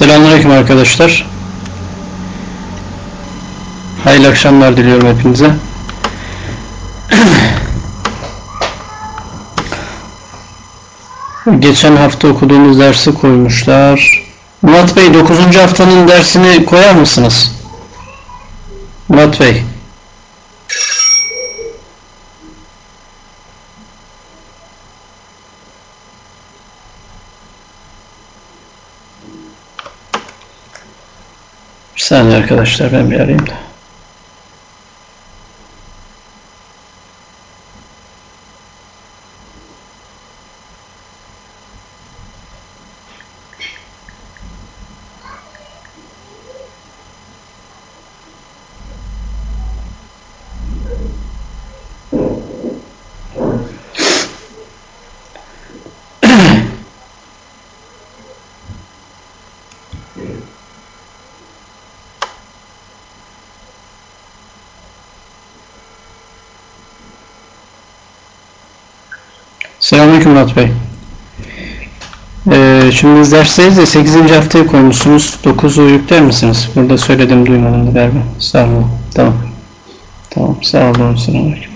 Selamünaleyküm arkadaşlar. Hayırlı akşamlar diliyorum hepinize. Geçen hafta okuduğumuz dersi koymuşlar. Murat Bey 9. haftanın dersini koyar mısınız? Murat Bey. Bir saniye arkadaşlar ben bir arayayım da. Selamünaleyküm Murat Bey. Ee, şimdi dersteyiz de 8. haftaya koymuşsunuz. 9'u yükler misiniz? Burada söyledim duymadım galiba. Sağ olun. Tamam. Tamam. Sağ olun. Selamünaleyküm.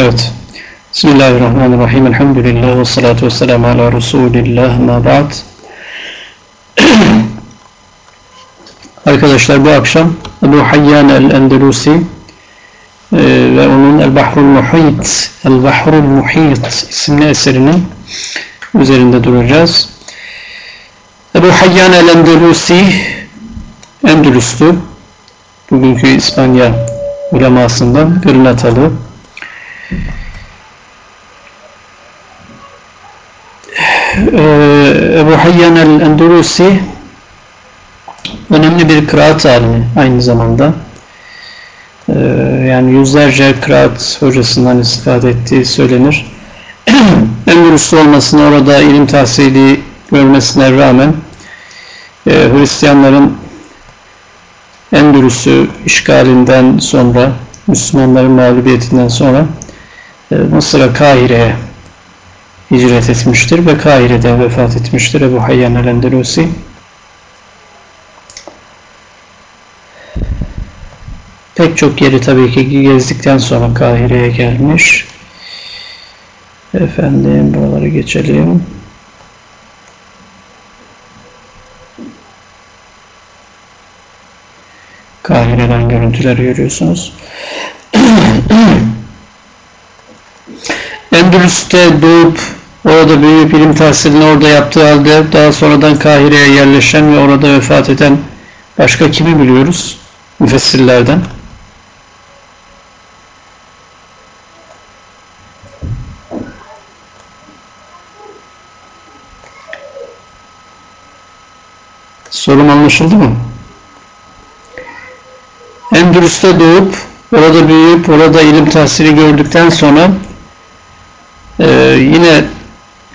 Evet. Bismillahirrahmanirrahim. Elhamdülillah ve salatu ve selamu ala Resulillah. Ma ba'd. Arkadaşlar bu akşam Ebu Hayyan el-Endelusi e, ve onun El-Bahrul Muhit El-Bahrul Muhit isimli eserinin üzerinde duracağız. Ebu Hayyan el-Endelusi Endülüslü bugünkü İspanya ulemasından Gırnatalı Ebu Hayyan el-Endurusi önemli bir kıraat alimi aynı zamanda. Ee, yani yüzlerce kıraat hocasından istifade ettiği söylenir. Endülüslü olmasına orada ilim tahsili görmesine rağmen e, Hristiyanların Endülüs'ü işgalinden sonra Müslümanların mağlubiyetinden sonra Mısır'a Kahire'ye hicret etmiştir ve Kahire'de vefat etmiştir Ebu Hayyan el-Endelusi. Pek çok yeri tabii ki gezdikten sonra Kahire'ye gelmiş. Efendim buraları geçelim. Kahire'den görüntüler görüyorsunuz. Endülüs'te doğup orada büyüyüp ilim tahsilini orada yaptığı halde daha sonradan Kahire'ye yerleşen ve orada vefat eden başka kimi biliyoruz? Müfessirlerden. Sorum anlaşıldı mı? Endülüs'te doğup orada büyüyüp orada ilim tahsili gördükten sonra ee, yine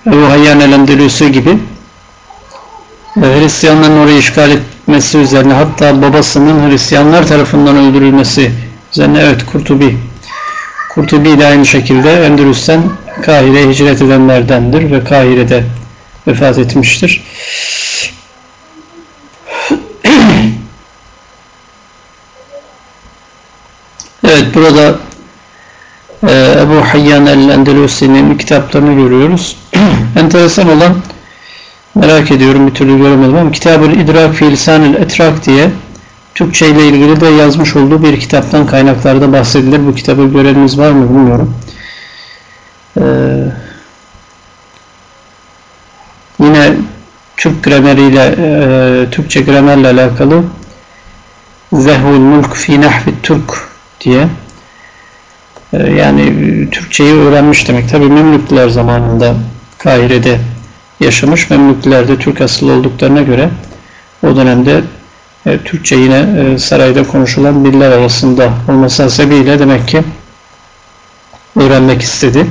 Ebu Hayyan el-Endelüsü gibi e, Hristiyanların orayı işgal etmesi üzerine hatta babasının Hristiyanlar tarafından öldürülmesi üzerine evet Kurtubi Kurtubi de aynı şekilde Endülüs'ten Kahire'ye hicret edenlerdendir ve Kahire'de vefat etmiştir. evet burada Ebu Hayyan el-Endelusi'nin kitaplarını görüyoruz. Enteresan olan merak ediyorum bir türlü göremedim ama Kitab-ül İdrak fi Lisan-ül Etrak diye Türkçe ile ilgili de yazmış olduğu bir kitaptan kaynaklarda bahsedilir. Bu kitabı göreniniz var mı bilmiyorum. Ee, yine Türk grameriyle, e, Türkçe gramerle alakalı Zehvul Mulk fi Nahvi Türk diye ee, ee, yani Türkçeyi öğrenmiş demek. Tabi Memlükler zamanında Kahire'de yaşamış. Memlükler de Türk asıllı olduklarına göre o dönemde e, Türkçe yine e, sarayda konuşulan miller arasında olması hasebiyle demek ki öğrenmek istedi.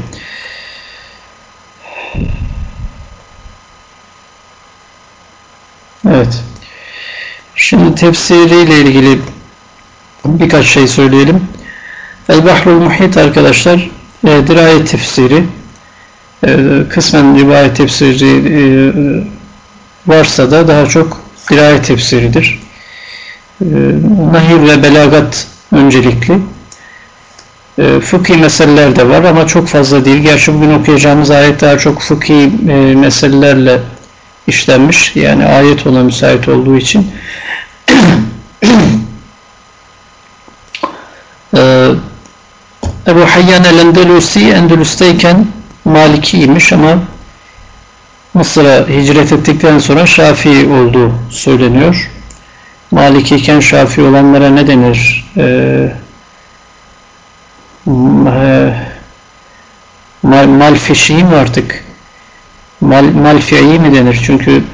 Evet. Şimdi tefsiriyle ilgili birkaç şey söyleyelim. El-Bahrul Muhit arkadaşlar e, dirayet tefsiri e, kısmen rivayet tefsiri e, varsa da daha çok dirayet tefsiridir. E, Nahir ve belagat öncelikli. E, fıkhi meseleler de var ama çok fazla değil. Gerçi bugün okuyacağımız ayet daha çok fıkhi e, meselelerle işlenmiş. Yani ayet ona müsait olduğu için. Ebu Hayyan el-Endelusi Endülüs'teyken Malikiymiş ama Mısır'a hicret ettikten sonra Şafii olduğu söyleniyor. Maliki iken Şafii olanlara ne denir? Ee, mal, mi artık? Mal, malfi'i mi denir? Çünkü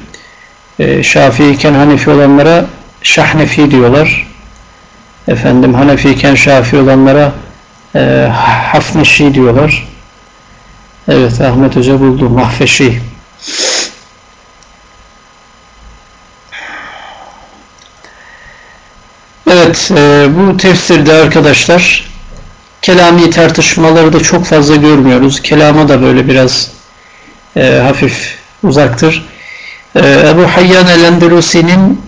e, Şafii iken Hanefi olanlara Şahnefi diyorlar. Efendim Hanefi iken Şafii olanlara e, Hafneşi diyorlar. Evet Ahmet Hoca buldu. Mahfeşi. Evet e, bu tefsirde arkadaşlar kelami tartışmaları da çok fazla görmüyoruz. Kelama da böyle biraz e, hafif uzaktır. E, Ebu Hayyan el-Endelusi'nin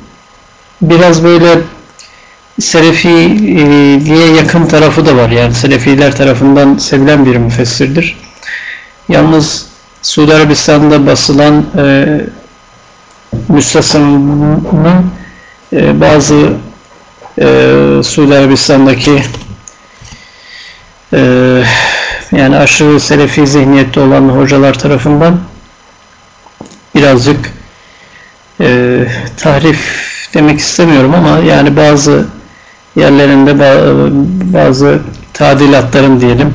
biraz böyle Selefi'ye yakın tarafı da var. Yani Selefiler tarafından sevilen bir müfessirdir. Yalnız Suudi Arabistan'da basılan e, müstesnanın e, bazı e, Suudi Arabistan'daki e, yani aşırı Selefi zihniyette olan hocalar tarafından birazcık e, tahrif demek istemiyorum ama yani bazı yerlerinde bazı tadilatların diyelim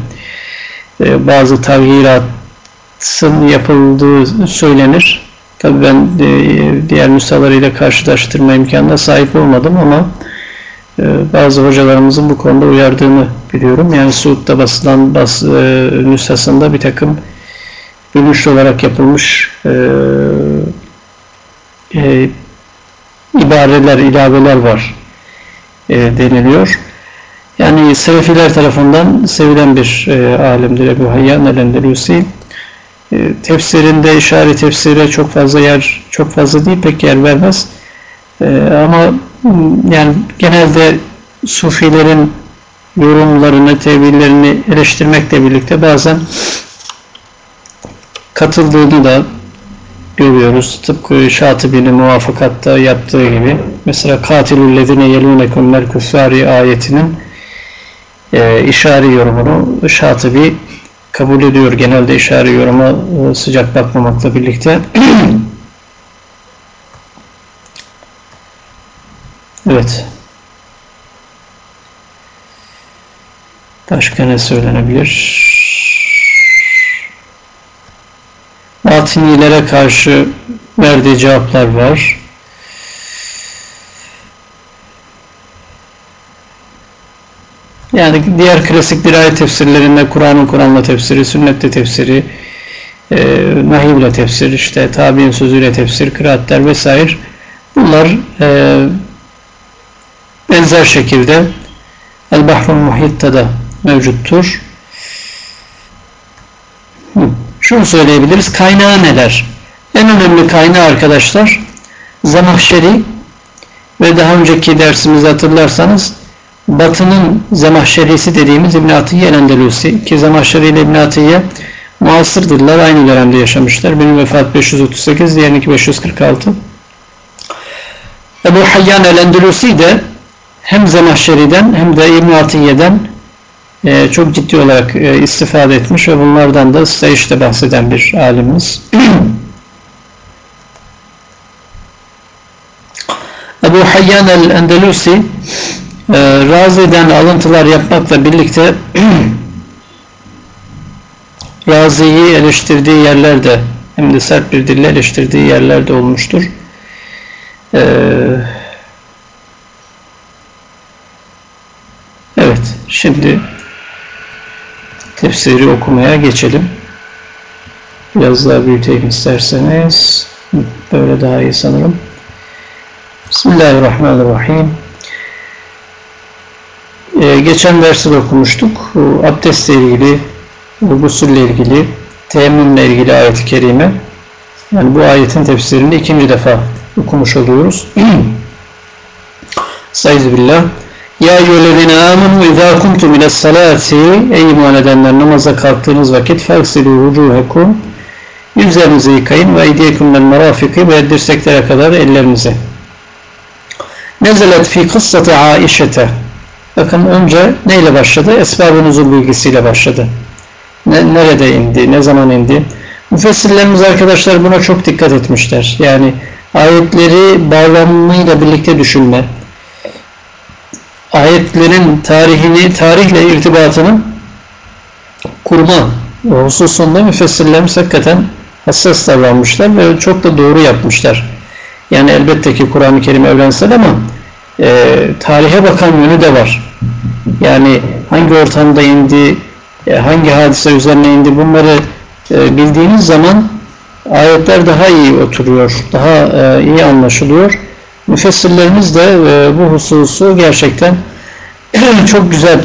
e, bazı tavhiratın yapıldığı söylenir. Tabii ben e, diğer nüshalarıyla karşılaştırma imkanına sahip olmadım ama e, bazı hocalarımızın bu konuda uyardığını biliyorum. Yani Suud'da basılan bas, nüshasında bir takım bölüş olarak yapılmış ibareler, ilaveler var deniliyor. Yani Selefiler tarafından sevilen bir e, alimdir Ebu Hayyan el-Endelusi. E, tefsirinde işaret tefsire çok fazla yer, çok fazla değil pek yer vermez. E, ama yani genelde Sufilerin yorumlarını, tevillerini eleştirmekle birlikte bazen katıldığını da görüyoruz. Tıpkı Şatibi'nin muvafakatta yaptığı gibi. Mesela katilul lezine yelunekum mel kuffari ayetinin e, işari yorumunu Şatibi kabul ediyor. Genelde işari yoruma e, sıcak bakmamakla birlikte. evet. Başka ne söylenebilir? Batinilere karşı verdiği cevaplar var. Yani diğer klasik dirayet tefsirlerinde Kur'an'ın Kur'an'la tefsiri, sünnette tefsiri, e, nahivle tefsir, işte tabi'in sözüyle tefsir, kıraatler vesaire bunlar e, benzer şekilde El-Bahrul Muhit'te de mevcuttur. Şunu söyleyebiliriz. Kaynağı neler? En önemli kaynağı arkadaşlar Zamahşeri ve daha önceki dersimizi hatırlarsanız Batı'nın Zemahşerisi dediğimiz İbn Atiye el-Endelusi ki Zemahşeri ile İbn Atiye muasırdırlar. Aynı dönemde yaşamışlar. Benim vefat 538, diğerinki 546. Ebu Hayyan el-Endelusi de hem Zemahşeri'den hem de İbn Atiye'den e, çok ciddi olarak e, istifade etmiş ve bunlardan da Steyş'te bahseden bir alimimiz. Ebu Hayyan el-Endelusi e, Razi'den alıntılar yapmakla birlikte Razi'yi eleştirdiği yerlerde hem de sert bir dille eleştirdiği yerlerde olmuştur. Ee, evet, şimdi tefsiri okumaya geçelim. Biraz daha büyüteyim isterseniz. Böyle daha iyi sanırım. Bismillahirrahmanirrahim. Ee, geçen dersi de okumuştuk. Abdestle ilgili, gusülle ilgili, teyemmümle ilgili ayet-i kerime. Yani bu ayetin tefsirini ikinci defa okumuş oluyoruz. Sayısı billah. Ya eyyühellezine amenu izâ kumtum ile salati Ey iman edenler namaza kalktığınız vakit fagsilû vucuhekum Yüzlerinizi yıkayın ve eydiyekumden merafiki ve dirseklere kadar ellerinizi. Nezelet fi kıssati Aişete. Bakın önce neyle başladı? Esbab-ı nuzul bilgisiyle başladı. Ne, nerede indi? Ne zaman indi? Müfessirlerimiz arkadaşlar buna çok dikkat etmişler. Yani ayetleri bağlamıyla birlikte düşünme. Ayetlerin tarihini, tarihle irtibatını kurma hususunda müfessirlerimiz hakikaten hassas davranmışlar ve çok da doğru yapmışlar. Yani elbette ki Kur'an-ı Kerim evrensel ama e, tarihe bakan yönü de var. Yani hangi ortamda indi, e, hangi hadise üzerine indi bunları e, bildiğiniz zaman ayetler daha iyi oturuyor, daha e, iyi anlaşılıyor. Müfessirlerimiz de e, bu hususu gerçekten çok güzel,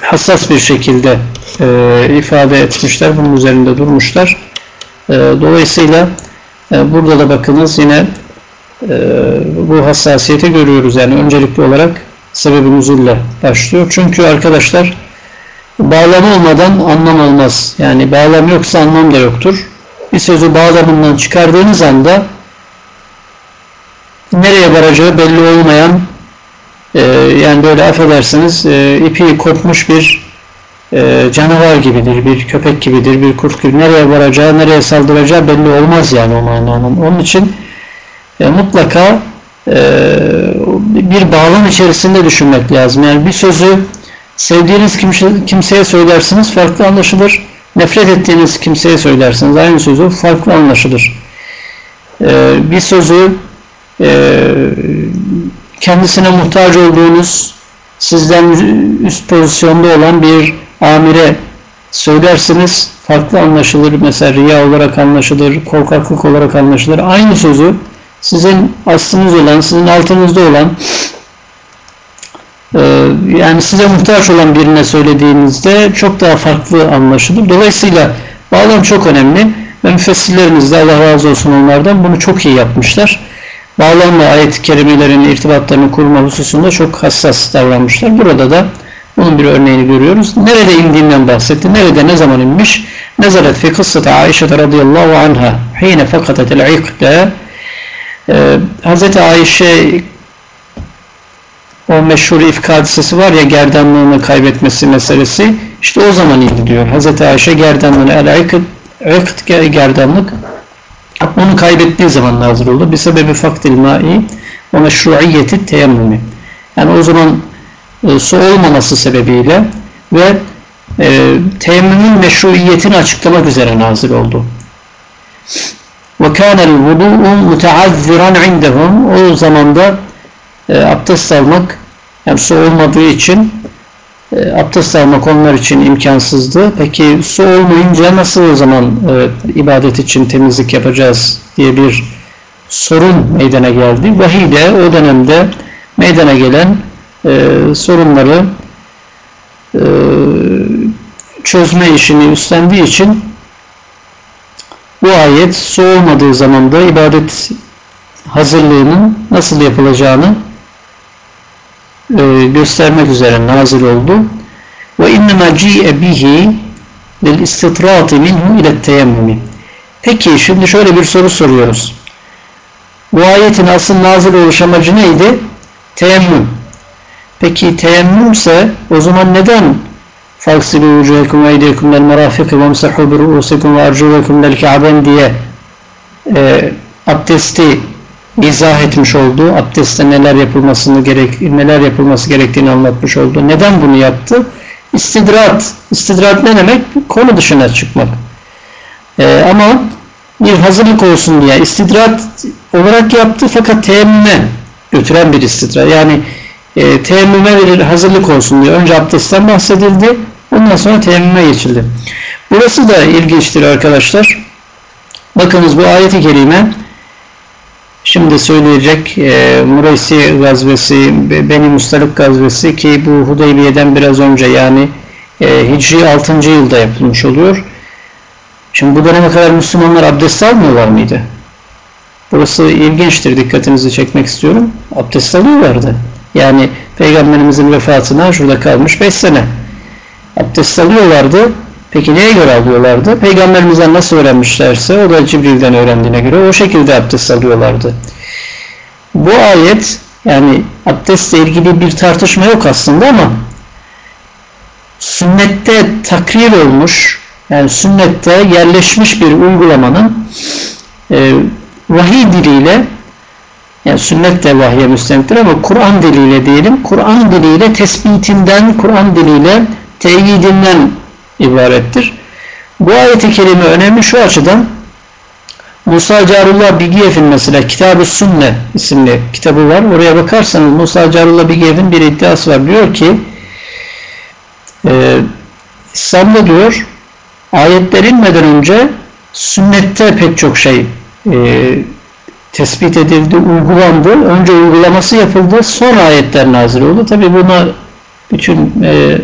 hassas bir şekilde e, ifade etmişler, bunun üzerinde durmuşlar. E, dolayısıyla e, burada da bakınız yine e, bu hassasiyeti görüyoruz. Yani öncelikli olarak sebebi nüzulle başlıyor. Çünkü arkadaşlar bağlam olmadan anlam olmaz. Yani bağlam yoksa anlam da yoktur. Bir sözü bağlamından çıkardığınız anda nereye varacağı belli olmayan e, yani böyle affedersiniz e, ipi kopmuş bir e, canavar gibidir, bir köpek gibidir, bir kurt gibi nereye varacağı, nereye saldıracağı belli olmaz yani o mananın. Onun için e, mutlaka e, bir bağlam içerisinde düşünmek lazım. Yani bir sözü sevdiğiniz kimse, kimseye söylersiniz farklı anlaşılır. Nefret ettiğiniz kimseye söylersiniz aynı sözü farklı anlaşılır. E, bir sözü e, kendisine muhtaç olduğunuz sizden üst pozisyonda olan bir amire söylersiniz farklı anlaşılır. Mesela riya olarak anlaşılır, korkaklık olarak anlaşılır. Aynı sözü sizin aslınız olan, sizin altınızda olan e, yani size muhtaç olan birine söylediğinizde çok daha farklı anlaşılır. Dolayısıyla bağlam çok önemli ve müfessirlerimiz de Allah razı olsun onlardan bunu çok iyi yapmışlar. Bağlamla ayet-i kerimelerin irtibatlarını kurma hususunda çok hassas davranmışlar. Burada da bunun bir örneğini görüyoruz. Nerede indiğinden bahsetti. Nerede ne zaman inmiş? Nezalet fi kıssati Aişe radıyallahu anha hine fakatetel ikde ee, Hz. Ayşe o meşhur ifk var ya gerdanlığını kaybetmesi meselesi işte o zaman indi diyor. Hz. Ayşe gerdanlığını el-ikd gerdanlık onu kaybettiği zaman nazır oldu. Bir sebebi faktil mai ve meşruiyeti teyemmümü. Yani o zaman e, su olmaması sebebiyle ve e, teyemmümün meşruiyetini açıklamak üzere nazil oldu. وَكَانَ الْوُضُوءُ مُتَعَذِّرًا عِنْدَهُمْ O zamanda e, abdest almak yani su olmadığı için e, abdest almak onlar için imkansızdı. Peki su olmayınca nasıl o zaman e, ibadet için temizlik yapacağız diye bir sorun meydana geldi. Vahiy de o dönemde meydana gelen e, sorunları e, çözme işini üstlendiği için bu ayet su olmadığı zamanda ibadet hazırlığının nasıl yapılacağını e, göstermek üzere nazil oldu. Ve innema ci'e bihi lil istitrati minhu ile teyemmumi. Peki şimdi şöyle bir soru soruyoruz. Bu ayetin asıl nazil oluş amacı neydi? Teyemmüm. Peki teyemmümse o zaman neden فَاغْسِلُوا وُجُوهَكُمْ وَاَيْدِيكُمْ لَلْمَرَافِقِ وَمْسَحُوا بِرُؤُسِكُمْ وَاَرْجُلَكُمْ لَلْكَعْبَيْنِ diye e, abdesti izah etmiş oldu. Abdestte neler yapılmasını gerek neler yapılması gerektiğini anlatmış oldu. Neden bunu yaptı? İstidrat. İstidrat ne demek? Konu dışına çıkmak. E, ama bir hazırlık olsun diye istidrat olarak yaptı fakat teyemmüme götüren bir istidrat. Yani e, teyemmüme bir hazırlık olsun diye önce abdestten bahsedildi. Ondan sonra teyemmüme geçildi. Burası da ilginçtir arkadaşlar. Bakınız bu ayeti kerime Şimdi söyleyecek e, Mureysi gazvesi, Beni Mustalik gazvesi ki bu Hudeybiye'den biraz önce yani e, Hicri 6. yılda yapılmış oluyor. Şimdi bu döneme kadar Müslümanlar abdest almıyorlar mıydı? Burası ilginçtir. Dikkatinizi çekmek istiyorum. Abdest alıyorlardı. Yani Peygamberimizin vefatına şurada kalmış 5 sene. Abdest alıyorlardı. Peki neye göre alıyorlardı? Peygamberimizden nasıl öğrenmişlerse o da Cibril'den öğrendiğine göre o şekilde abdest alıyorlardı. Bu ayet yani abdestle ilgili bir tartışma yok aslında ama sünnette takrir olmuş yani sünnette yerleşmiş bir uygulamanın e, vahiy diliyle yani sünnet de vahye ama Kur'an diliyle diyelim Kur'an diliyle tespitinden Kur'an diliyle teyidinden ibarettir. Bu ayet-i kerime önemli şu açıdan Musa Carullah Bigiyev'in mesela Kitab-ı Sünne isimli kitabı var. Oraya bakarsanız Musa Carullah Bigiyev'in bir iddiası var. Diyor ki e, İslam'da diyor ayetler inmeden önce sünnette pek çok şey e, tespit edildi, uygulandı. Önce uygulaması yapıldı, sonra ayetler nazil oldu. Tabi buna bütün e,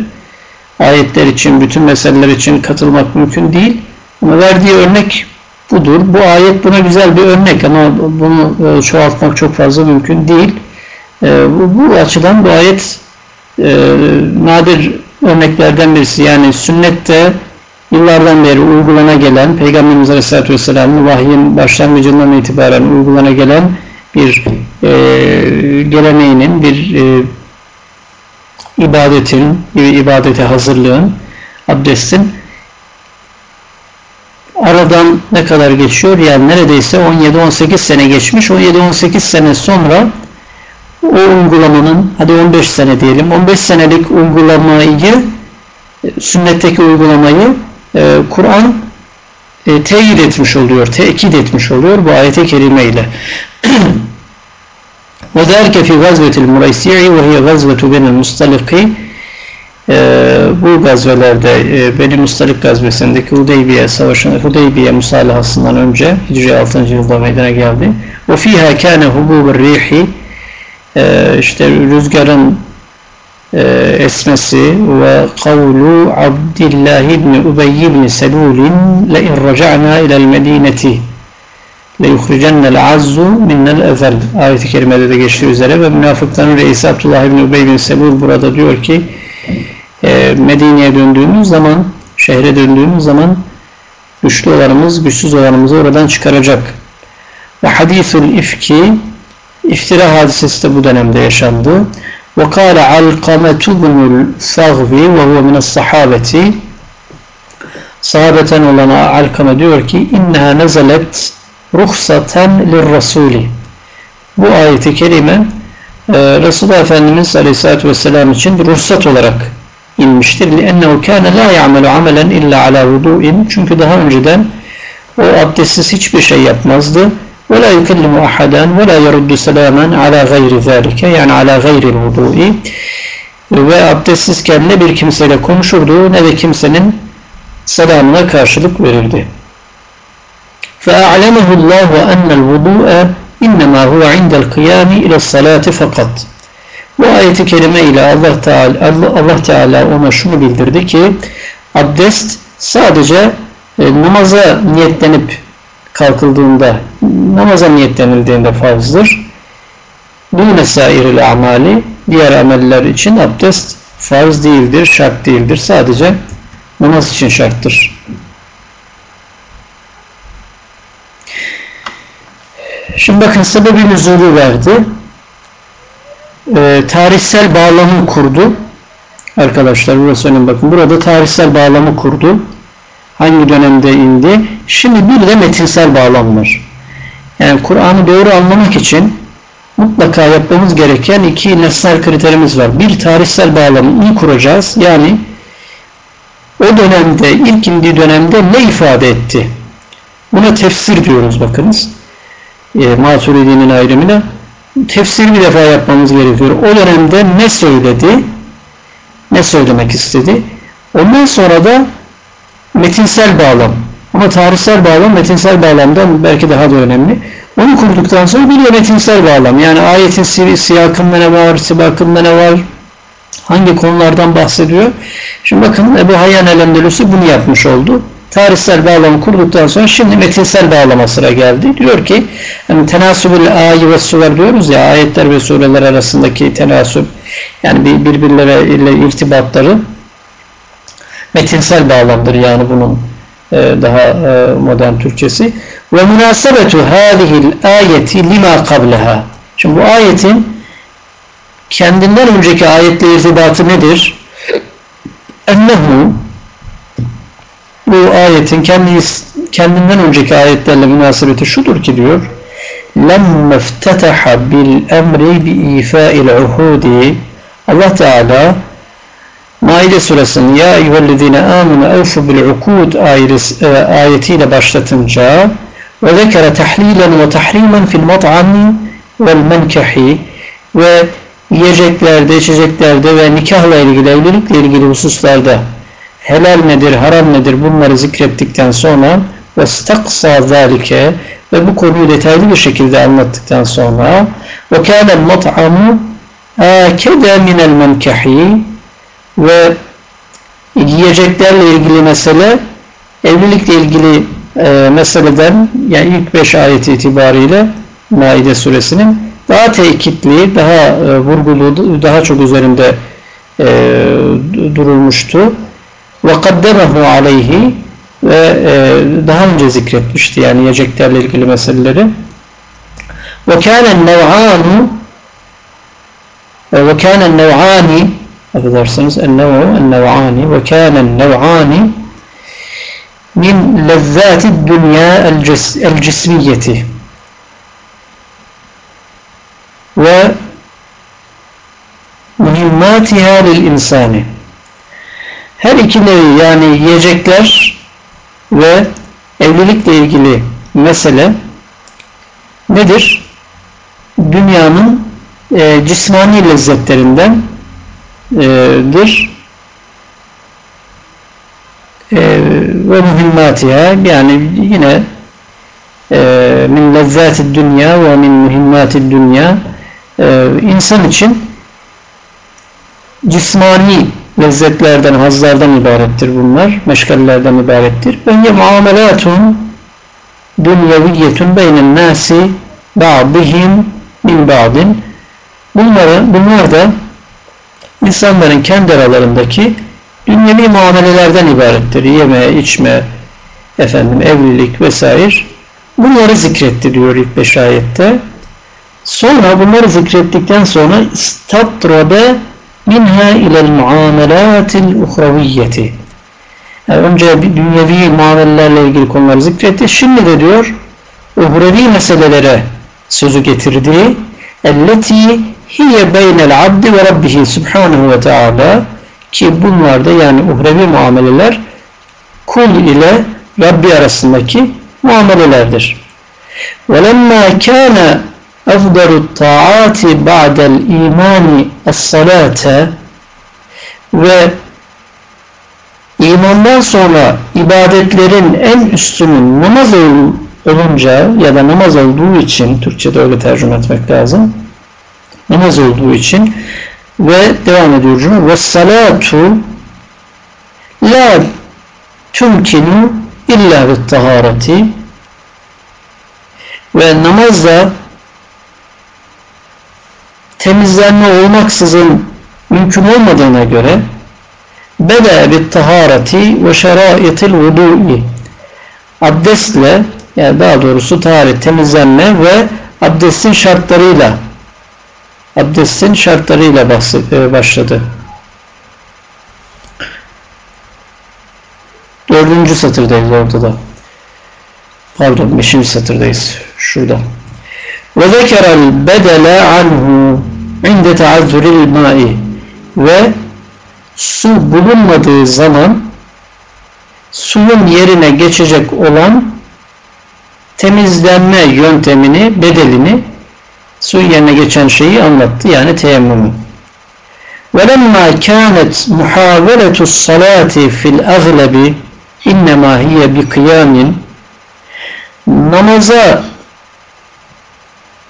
ayetler için, bütün meseleler için katılmak mümkün değil. Ama verdiği örnek budur. Bu ayet buna güzel bir örnek ama bunu e, çoğaltmak çok fazla mümkün değil. E, bu, açıdan bu ayet e, nadir örneklerden birisi. Yani sünnette yıllardan beri uygulana gelen, Peygamberimiz Aleyhisselatü Vesselam'ın vahyin başlangıcından itibaren uygulana gelen bir e, geleneğinin, bir e, ibadetin, bir ibadete hazırlığın, abdestin aradan ne kadar geçiyor? Yani neredeyse 17-18 sene geçmiş. 17-18 sene sonra o uygulamanın, hadi 15 sene diyelim, 15 senelik uygulamayı, sünnetteki uygulamayı e, Kur'an e, teyit etmiş oluyor, tekit etmiş oluyor bu ayete kerime ile. وذلك في غزوة المريسيع وهي غزوة بين المستلقي bu gazvelerde e, Beni Mustalik gazvesindeki Hudeybiye savaşının Hudeybiye musalahasından önce Hicri 6. yılda meydana geldi. O fiha kana hububur rihi e, işte rüzgarın e, esmesi ve kavlu Abdullah ibn Ubey ibn Selul le in raca'na ila'l medineti Le yuhricennel azzu minnel ezel. Ayet-i kerimede de geçtiği üzere ve münafıkların reisi Abdullah İbni Ubey bin Sebur burada diyor ki e, Medine'ye döndüğümüz zaman, şehre döndüğümüz zaman güçlü olanımız, güçsüz olanımızı oradan çıkaracak. Ve hadisul ifki iftira hadisesi de bu dönemde yaşandı. Ve kâle alkametu bunul sahvi ve huve mines sahabeti sahabeten olana Alkame diyor ki inneha nezelet ruhsaten lirrasuli. Bu ayeti kerime e, Resulullah Efendimiz Aleyhisselatü Vesselam için bir ruhsat olarak inmiştir. لِأَنَّهُ كَانَ لَا يَعْمَلُ عَمَلًا اِلَّا عَلَى وُضُوءٍ Çünkü daha önceden o abdestsiz hiçbir şey yapmazdı. وَلَا يُكَلِّمُ أَحَدًا وَلَا يَرُدُّ سَلَامًا عَلَى غَيْرِ ذَٰلِكَ Yani عَلَى غَيْرِ الْوُضُوءِ Ve abdestsizken ne bir kimseyle konuşurdu ne de kimsenin selamına karşılık verirdi. فأعلمه الله أن الوضوء إنما هو عند القيام إلى الصلاة فقط. Bu ayeti kerime ile Allah Teala Allah, Allah Teala ona şunu bildirdi ki abdest sadece e, namaza niyetlenip kalkıldığında namaza niyetlenildiğinde farzdır. Bu nesairil amali diğer ameller için abdest farz değildir, şart değildir. Sadece namaz için şarttır. Şimdi bakın sebebi nüzulü verdi. Ee, tarihsel bağlamı kurdu. Arkadaşlar burası önemli bakın. Burada tarihsel bağlamı kurdu. Hangi dönemde indi? Şimdi bir de metinsel bağlam var. Yani Kur'an'ı doğru anlamak için mutlaka yapmamız gereken iki nesnel kriterimiz var. Bir tarihsel bağlamı iyi kuracağız. Yani o dönemde, ilk indiği dönemde ne ifade etti? Buna tefsir diyoruz bakınız e, Maturidi'nin ayrımına tefsir bir defa yapmamız gerekiyor. O dönemde ne söyledi? Ne söylemek istedi? Ondan sonra da metinsel bağlam. Ama tarihsel bağlam metinsel bağlamdan belki daha da önemli. Onu kurduktan sonra bir yönetinsel bağlam. Yani ayetin si siyakında ne var, sibakında ne var, hangi konulardan bahsediyor. Şimdi bakın Ebu Hayyan el-Endelüsü bunu yapmış oldu. Tarihsel bağlamı kurduktan sonra şimdi metinsel bağlama sıra geldi. Diyor ki yani tenasübül ayı ve sular diyoruz ya ayetler ve sureler arasındaki tenasüb yani birbirleriyle irtibatları metinsel bağlamdır yani bunun e, daha e, modern Türkçesi. Ve münasebetu hâzihil ayeti lima kableha. Şimdi bu ayetin kendinden önceki ayetle irtibatı nedir? Ennehu bu ayetin kendi, kendinden önceki ayetlerle münasebeti şudur ki diyor لَمَّ اَفْتَتَحَ بِالْاَمْرِ بِاِيفَاءِ الْعُهُودِ Allah Teala Maide suresinin Ya eyyühellezine aminu evfu bil ukud ayetiyle başlatınca ve zekere tahlilen ve tahrimen fil mat'ami vel menkehi ve yiyeceklerde, içeceklerde ve nikahla ilgili, evlilikle ilgili hususlarda helal nedir, haram nedir bunları zikrettikten sonra ve staksa zalike ve bu konuyu detaylı bir şekilde anlattıktan sonra ve kâne mat'amu âkede minel menkehi ve yiyeceklerle ilgili mesele evlilikle ilgili e, meseleden yani ilk beş ayet itibariyle Maide suresinin daha tekitli, daha e, vurgulu, daha çok üzerinde e, durulmuştu. Ve kaddemehu aleyhi ve e, daha önce zikretmişti yani yiyeceklerle ilgili meseleleri. Ve kânen nev'ânu ve kânen nev'âni affedersiniz ennev'u ennev'âni ve kânen nev'âni min lezzâti dünya el cismiyeti ve mühimmatiha lil insani her iki nevi yani yiyecekler ve evlilikle ilgili mesele nedir? Dünyanın e, cismani lezzetlerinden e, dir e, ve mühimmatiha yani yine e, min lezzati dünya ve min mühimmati dünya insan için cismani lezzetlerden, hazlardan ibarettir bunlar. Meşgallerden ibarettir. Ve muamelatun dünyeviyyetun beynen nasi ba'dihim min ba'din bunları, bunlar da insanların kendi aralarındaki dünyevi muamelelerden ibarettir. Yeme, içme, efendim evlilik vesaire. Bunları zikretti diyor ilk beş ayette. Sonra bunları zikrettikten sonra istatrabe minha ilel muamelatil uhraviyyeti. Yani önce bir dünyevi muamelelerle ilgili konuları zikretti. Şimdi de diyor uhrevi meselelere sözü getirdi. Elleti hiye beynel abdi ve rabbihi subhanahu ve teala ki bunlar da yani uhrevi muameleler kul ile Rabbi arasındaki muamelelerdir. وَلَمَّا كَانَ أفضل الطاعات بعد الإيمان الصلاة ve imandan sonra ibadetlerin en üstünün namaz olunca ya da namaz olduğu için Türkçe'de öyle tercüme etmek lazım namaz olduğu için ve devam ediyor cümle ve salatu la tümkinu illa ve tahareti ve namazda temizlenme olmaksızın mümkün olmadığına göre bede bit tahareti ve şeraitil vudu'i abdestle yani daha doğrusu taharet temizlenme ve abdestin şartlarıyla abdestin şartlarıyla e, başladı. Dördüncü satırdayız ortada. Pardon, beşinci satırdayız. Şurada. Ve zekerel bedele anhu inde teazzuril mai ve su bulunmadığı zaman suyun yerine geçecek olan temizlenme yöntemini, bedelini suyun yerine geçen şeyi anlattı. Yani teyemmümü. وَلَمَّا كَانَتْ مُحَاوَلَةُ الصَّلَاةِ فِي الْأَغْلَبِ اِنَّمَا هِيَ بِقِيَامٍ Namaza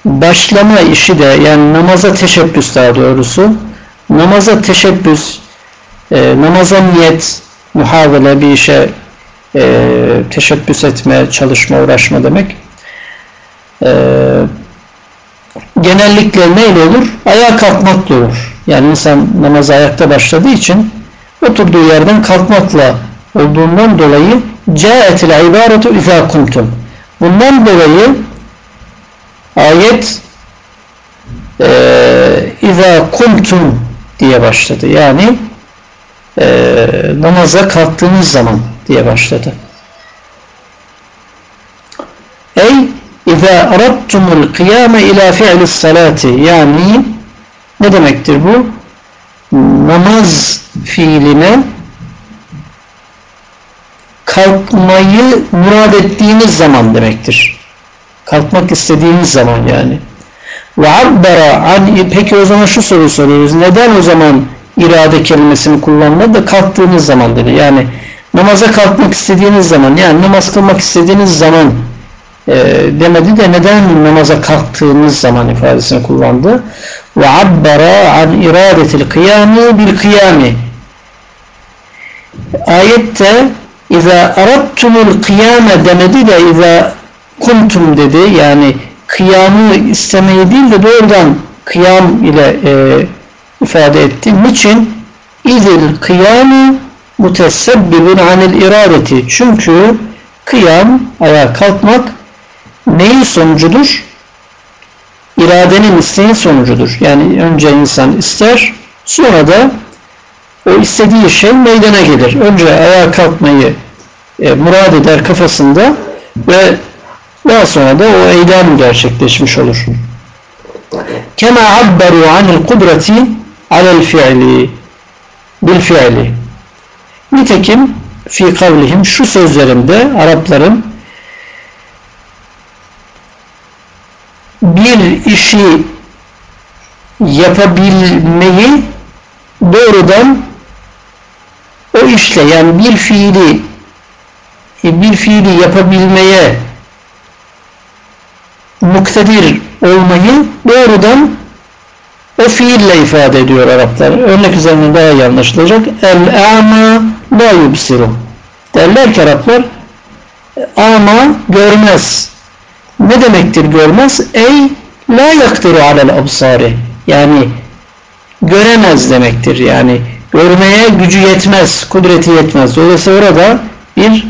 başlama işi de yani namaza teşebbüs daha doğrusu namaza teşebbüs e, namaza niyet muhavele bir işe e, teşebbüs etme, çalışma, uğraşma demek. E, genellikle neyle olur? Ayağa kalkmakla olur. Yani insan namaza ayakta başladığı için oturduğu yerden kalkmakla olduğundan dolayı caetil ibaretu izâ kumtum. Bundan dolayı ayet e, izâ kumtum diye başladı. Yani e, namaza kalktığınız zaman diye başladı. Ey İzâ arattumul kıyâme ilâ fi'lis salati yani ne demektir bu? Namaz fiiline kalkmayı murad ettiğiniz zaman demektir. Kalkmak istediğiniz zaman yani. Ve abbara an peki o zaman şu soruyu soruyoruz. Neden o zaman irade kelimesini kullanmadı da kalktığınız zaman dedi. Yani namaza kalkmak istediğiniz zaman yani namaz kılmak istediğiniz zaman e, demedi de neden namaza kalktığınız zaman ifadesini kullandı. Ve abbara an iradetil kıyami bil kıyami. Ayette İza arattumul kıyame demedi de iza kuntum dedi. Yani kıyamı istemeyi değil de doğrudan kıyam ile e, ifade etti. Niçin? İzil kıyamu mutesebbibun anil iradeti. Çünkü kıyam, ayağa kalkmak neyin sonucudur? İradenin isteğin sonucudur. Yani önce insan ister, sonra da o istediği şey meydana gelir. Önce ayağa kalkmayı e, murad eder kafasında ve daha sonra da o eylem gerçekleşmiş olur. Kema abberu anil kudreti alel fi'li bil fi'li Nitekim fi kavlihim şu sözlerinde Arapların bir işi yapabilmeyi doğrudan o işle yani bir fiili bir fiili yapabilmeye muktedir olmayı doğrudan o fiille ifade ediyor Araplar. Örnek üzerinden daha iyi anlaşılacak. El-a'ma la yubsiru. Derler ki Araplar ama görmez. Ne demektir görmez? Ey la yaktiru alel absari. Yani göremez demektir. Yani görmeye gücü yetmez, kudreti yetmez. Dolayısıyla orada bir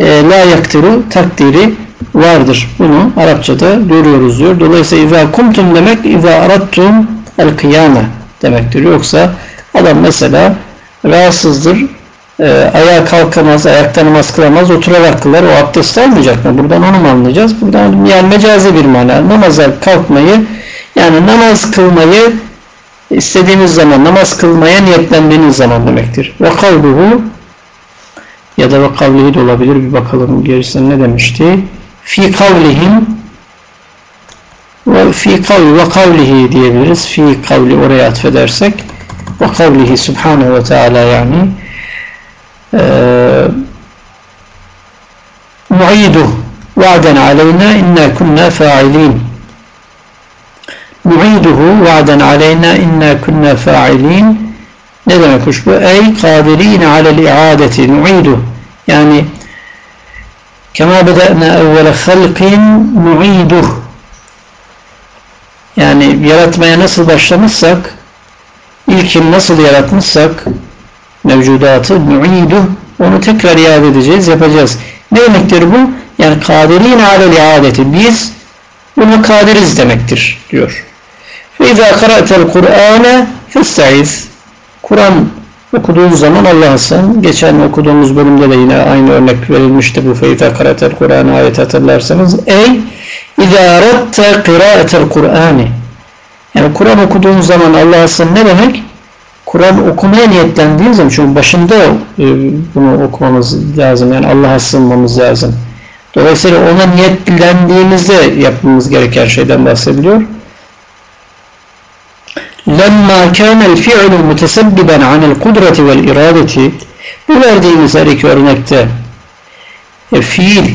e, la yaktiru takdiri vardır. Bunu Arapçada görüyoruz diyor. Dolayısıyla izâ kumtum demek izâ arattum el kıyame demektir. Yoksa adam mesela rahatsızdır, e, ayağa kalkamaz, ayakta namaz kılamaz, oturarak kılar. O abdest almayacak mı? Buradan onu mu anlayacağız? Buradan yani mecazi bir mana. Namaza kalkmayı yani namaz kılmayı istediğiniz zaman namaz kılmaya niyetlendiğiniz zaman demektir. Ve kavluhu ya da ve kavlihi de olabilir. Bir bakalım gerisinde ne demişti? Fi kavlihim ve fi kavli ve kavlihi diyebiliriz. Fi kavli oraya atfedersek ve kavlihi subhanehu ve teala yani nu'idu va'den aleyna inna kunna fa'ilin nu'iduhu va'den aleyna inna kunna fa'ilin ne demek bu? Ey kadirine alel iadeti nu'idu yani kema beda'na evvele halkin nu'iduh yani yaratmaya nasıl başlamışsak ilkin nasıl yaratmışsak mevcudatı nu'iduh onu tekrar iade edeceğiz, yapacağız. Ne demektir bu? Yani kadirine alel iadeti biz buna kadiriz demektir diyor. فَاِذَا قَرَأْتَ الْقُرْآنَ فَاسْتَعِذْ Kur'an Okuduğun zaman Allah'a sen geçen okuduğumuz bölümde de yine aynı örnek verilmişti bu feyfe karatel Kur'an ayet hatırlarsanız. Ey idarette kıraatel Kur'an'ı yani Kur'an okuduğun zaman Allah'a sen ne demek? Kur'an okumaya niyetlendiğin zaman çünkü başında e, bunu okumamız lazım. Yani Allah'a sığınmamız lazım. Dolayısıyla ona niyetlendiğimizde yapmamız gereken şeyden bahsediliyor kânel fi'lu mutesebbiben anil kudreti vel iradeti bu verdiğimiz her iki örnekte e, fiil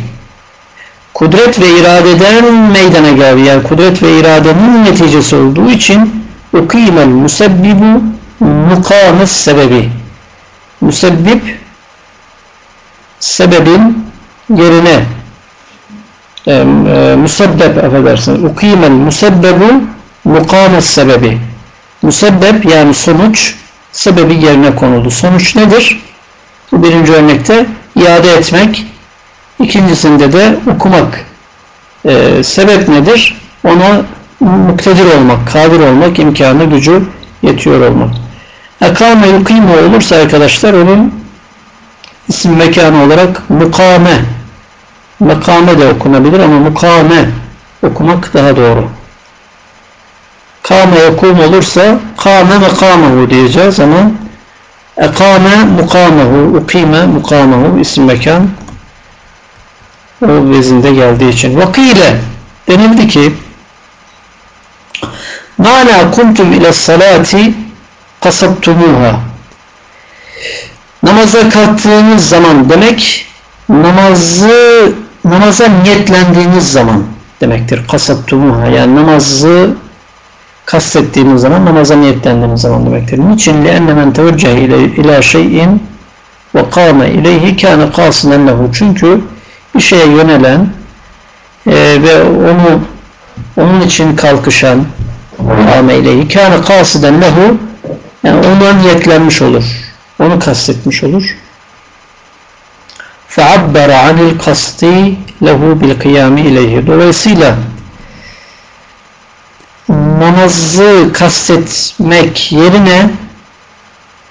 kudret ve iradeden meydana geldi. Yani kudret ve iradenin neticesi olduğu için ukimel musebbibu mukames sebebi. Musebbib sebebin yerine e, e, musebbep affedersiniz. Ukimel musebbebu mukames sebebi. Musebbep yani sonuç sebebi yerine konuldu. Sonuç nedir? Bu birinci örnekte iade etmek. İkincisinde de okumak. Ee, sebep nedir? Ona muktedir olmak, kadir olmak, imkanı, gücü yetiyor olmak. Ekame yukime olursa arkadaşlar onun isim mekanı olarak mukame mekame de okunabilir ama mukame okumak daha doğru. Kame yakum olursa kame mekamehu diyeceğiz ama ekame mukamehu ukime mukamehu isim mekan o vezinde geldiği için. Vakile denildi ki Mana kuntum ile salati kasabtumuha Namaza kalktığınız zaman demek namazı namaza niyetlendiğiniz zaman demektir. Kasabtumuha yani namazı kastettiğiniz zaman namaza niyetlendiğiniz zaman demektir. Niçin? لِأَنَّ مَنْ تَوَجَّهِ اِلَى شَيْءٍ وَقَامَ اِلَيْهِ كَانَ قَاسِنًا لَهُ Çünkü bir şeye yönelen e, ve onu onun için kalkışan قَامَ اِلَيْهِ كَانَ قَاسِدًا لَهُ yani ona niyetlenmiş olur. Onu kastetmiş olur. فَعَبَّرَ عَنِ الْقَصْدِ لَهُ بِالْقِيَامِ اِلَيْهِ Dolayısıyla namazı kastetmek yerine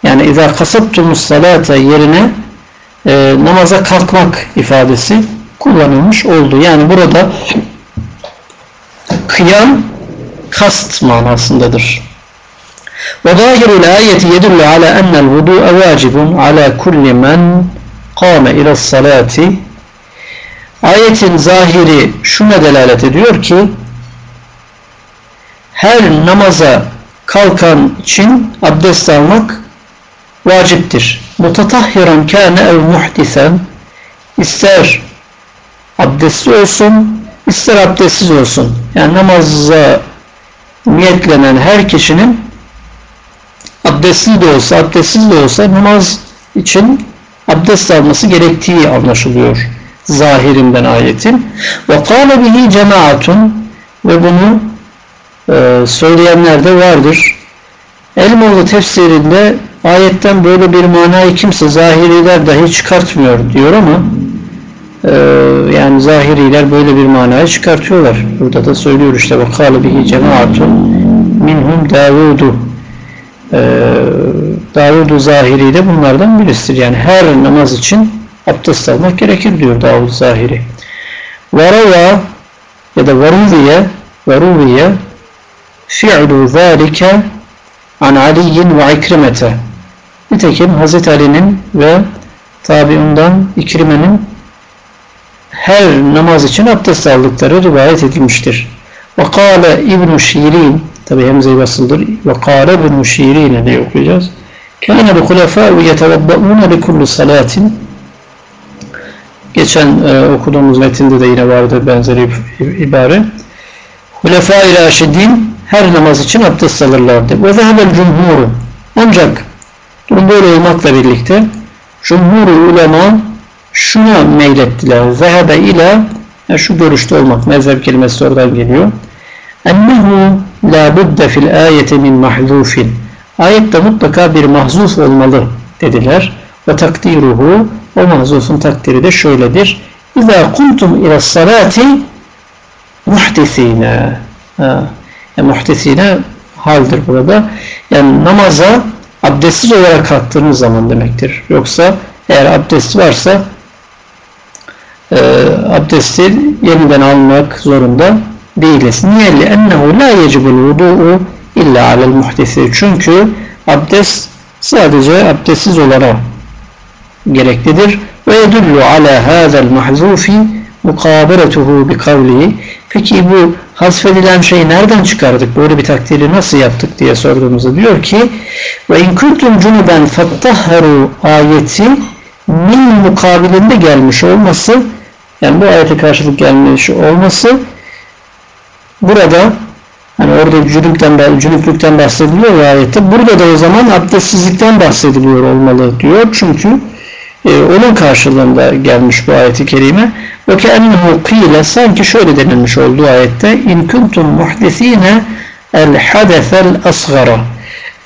yani اِذَا قَصَبْتُمُ salata yerine e, namaza kalkmak ifadesi kullanılmış oldu. Yani burada kıyam kast manasındadır. وظاهر الآية يدل على أن الوضوء واجب على كل من قام إلى الصلاة Ayetin zahiri şuna delalet ediyor ki her namaza kalkan için abdest almak vaciptir. Mutatahhiran kâne ev muhdisen ister abdestli olsun ister abdestsiz olsun. Yani namaza niyetlenen her kişinin abdestli de olsa abdestsiz de olsa namaz için abdest alması gerektiği anlaşılıyor zahirinden ayetin. Ve kâle bihi cemaatun ve bunu e, söyleyenler de vardır. Elmalı tefsirinde ayetten böyle bir manayı kimse zahiriler dahi çıkartmıyor diyor ama e, yani zahiriler böyle bir manayı çıkartıyorlar. Burada da söylüyor işte ve kâle bihi cemaatun minhum Davudu e, Davud-u Zahiri de bunlardan birisidir. Yani her namaz için abdest almak gerekir diyor Davud Zahiri. Varava ya da varuviye varuviye fi'lu zâlike an Aliyin ve İkrimete Nitekim Hazreti Ali'nin ve tabiundan İkrime'nin her namaz için abdest aldıkları rivayet edilmiştir. Ve kâle İbn-i Şirin tabi hemze basıldır. Ve kâle İbn-i Şirin diye okuyacağız. Kâne bi hulefâ'u yetevedda'ûne li kulli salatin Geçen e, okuduğumuz metinde de yine vardı benzeri ibare. Hulefâ-i Raşidin her namaz için abdest alırlardı. Ve zehebel cumhuru. Ancak durum böyle olmakla birlikte cumhur ulema şuna meylettiler. Zehebe ile yani şu görüşte olmak. Mezhep kelimesi oradan geliyor. Ennehu la budde fil ayeti min mahzufin. Ayette mutlaka bir mahzuf olmalı dediler. Ve takdiruhu o mahzufun takdiri de şöyledir. İza kuntum ila salati muhdisine Yani muhdisine haldir burada. Yani namaza abdestsiz olarak kalktığınız zaman demektir. Yoksa eğer abdest varsa e, abdesti yeniden almak zorunda değiliz. Niye? لِأَنَّهُ لَا يَجِبُ الْوُضُوءُ illa alel muhdisi. Çünkü abdest sadece abdestsiz olana gereklidir. Ve yedullu ala hadal mahzufi mukaberetuhu bi kavlihi. Peki bu hasfedilen şeyi nereden çıkardık? Böyle bir takdiri nasıl yaptık diye sorduğumuzda diyor ki ve in kuntum cunuben fattahharu ayeti min mukabilinde gelmiş olması Yani bu ayete karşılık gelmiş olması burada hani orada cünüpten, cünüplükten bahsediliyor ayette. Burada da o zaman abdestsizlikten bahsediliyor olmalı diyor. Çünkü e, onun karşılığında gelmiş bu ayeti kerime. O kennehu kıyla sanki şöyle denilmiş olduğu ayette in kuntum muhdisine el hadesel asgara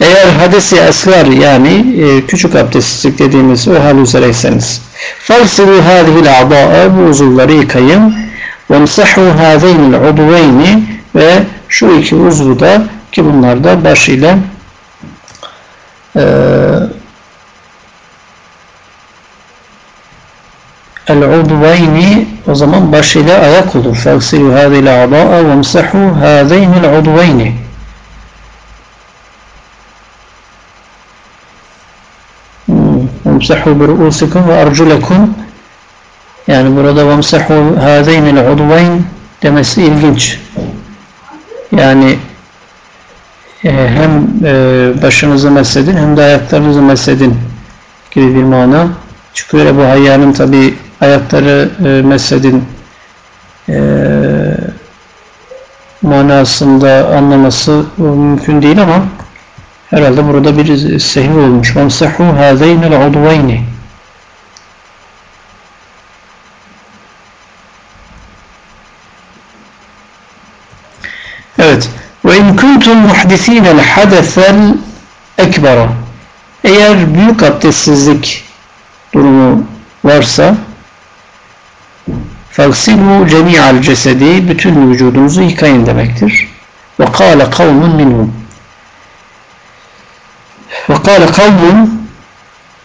eğer hadesi asgar yani e, küçük abdestlik dediğimiz o hal üzereyseniz falsilu hadihil a'da'a bu uzuvları yıkayın ve msahu hadeynil udveyni ve şu iki uzvu da ki bunlar da baş ile el udveyni o zaman baş ile ayak olur. Fagsilu hâzeyl a'da'a ve msahu hâzeynil udveyni. Hmm. Vemsahu bir usikum ve arculekum yani burada vemsahu hâzeynil udveyn demesi ilginç. Yani e, hem e, başınızı mesedin hem de ayaklarınızı mesedin gibi bir mana çıkıyor. Bu Hayyan'ın tabi ayakları e, mesedin e, manasında anlaması mümkün değil ama Herhalde burada bir sehvi olmuş. Vamsahu hâzeynel udveyni. Evet. Ve in kuntum muhdisinel hadesel ekbera. Eğer büyük abdestsizlik durumu varsa فَغْسِلُوا جَمِيعَ الْجَسَدِ Bütün vücudunuzu yıkayın demektir. وَقَالَ قَوْمٌ مِنْهُمْ ve kâle kavmun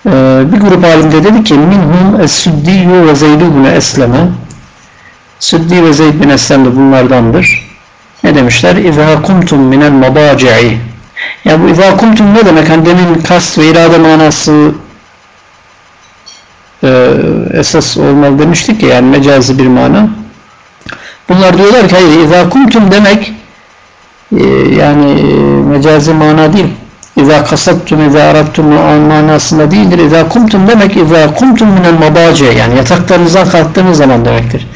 e, bir grup alimde dedi ki minhum es-süddiyyu ve Zeyd ibn Esleme Süddi ve Zeyd bin Eslem de bunlardandır. Ne demişler? İzâ kumtum minel mabâci'i Ya bu izâ kumtum ne demek? Hani demin kast ve irade manası e, esas olmalı demiştik ya yani mecazi bir mana. Bunlar diyorlar ki hayır izâ kumtum demek e, yani e, mecazi mana değil İza kasattum, iza arattum manasında değildir. İza kumtum demek iza kumtum minel mabace yani yataklarınızdan kalktığınız zaman demektir.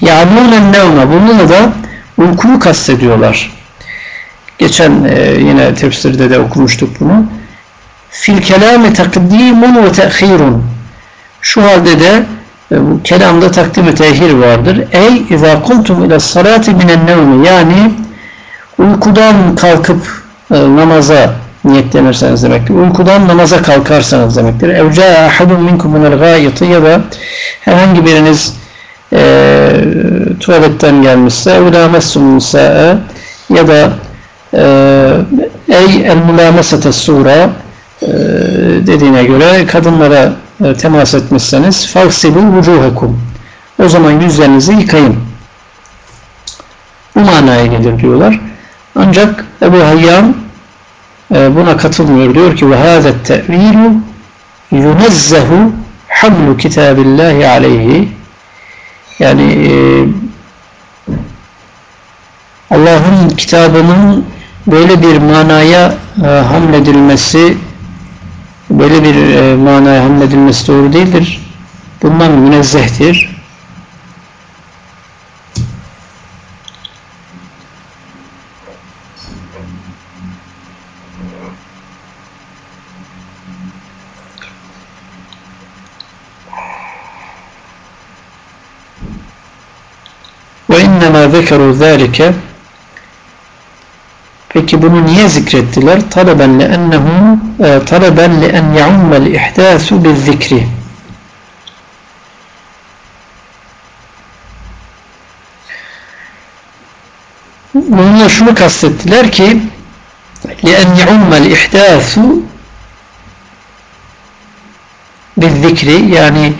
Ya'lunen nevme bununla da uykuyu kastediyorlar. Geçen yine tefsirde de okumuştuk bunu. Fil kelame takdimun ve te'khirun. Şu halde de e, bu kelamda takdim ve tehir vardır. Ey iza kumtum ile salati minen nevmi yani uykudan kalkıp e, namaza niyetlenirseniz demektir. Uykudan namaza kalkarsanız demektir. Evca ahadun minkum minel gayeti ya da herhangi biriniz e, tuvaletten gelmişse evla messun nisa'e ya da e, ey el mülamesete sura e, dediğine göre kadınlara temas etmişseniz fagsilu vucuhekum o zaman yüzlerinizi yıkayın. Bu manaya gelir diyorlar. Ancak Ebu Hayyam e, buna katılmıyor. Diyor ki ve hâzet te'vilu yunezzehu hamlu kitabillahi aleyhi yani e, Allah'ın kitabının böyle bir manaya e, hamledilmesi böyle bir e, manaya hamledilmesi doğru değildir. Bundan münezzehtir. İnnemâ zekerû zâlike Peki bunu niye zikrettiler? Taleben le'ennehu e, taleben le'en ya'ummel ihdâsu bizzikri Bununla şunu kastettiler ki لِأَنْ يَعُمَّ الْاِحْدَاثُ bizzikri yani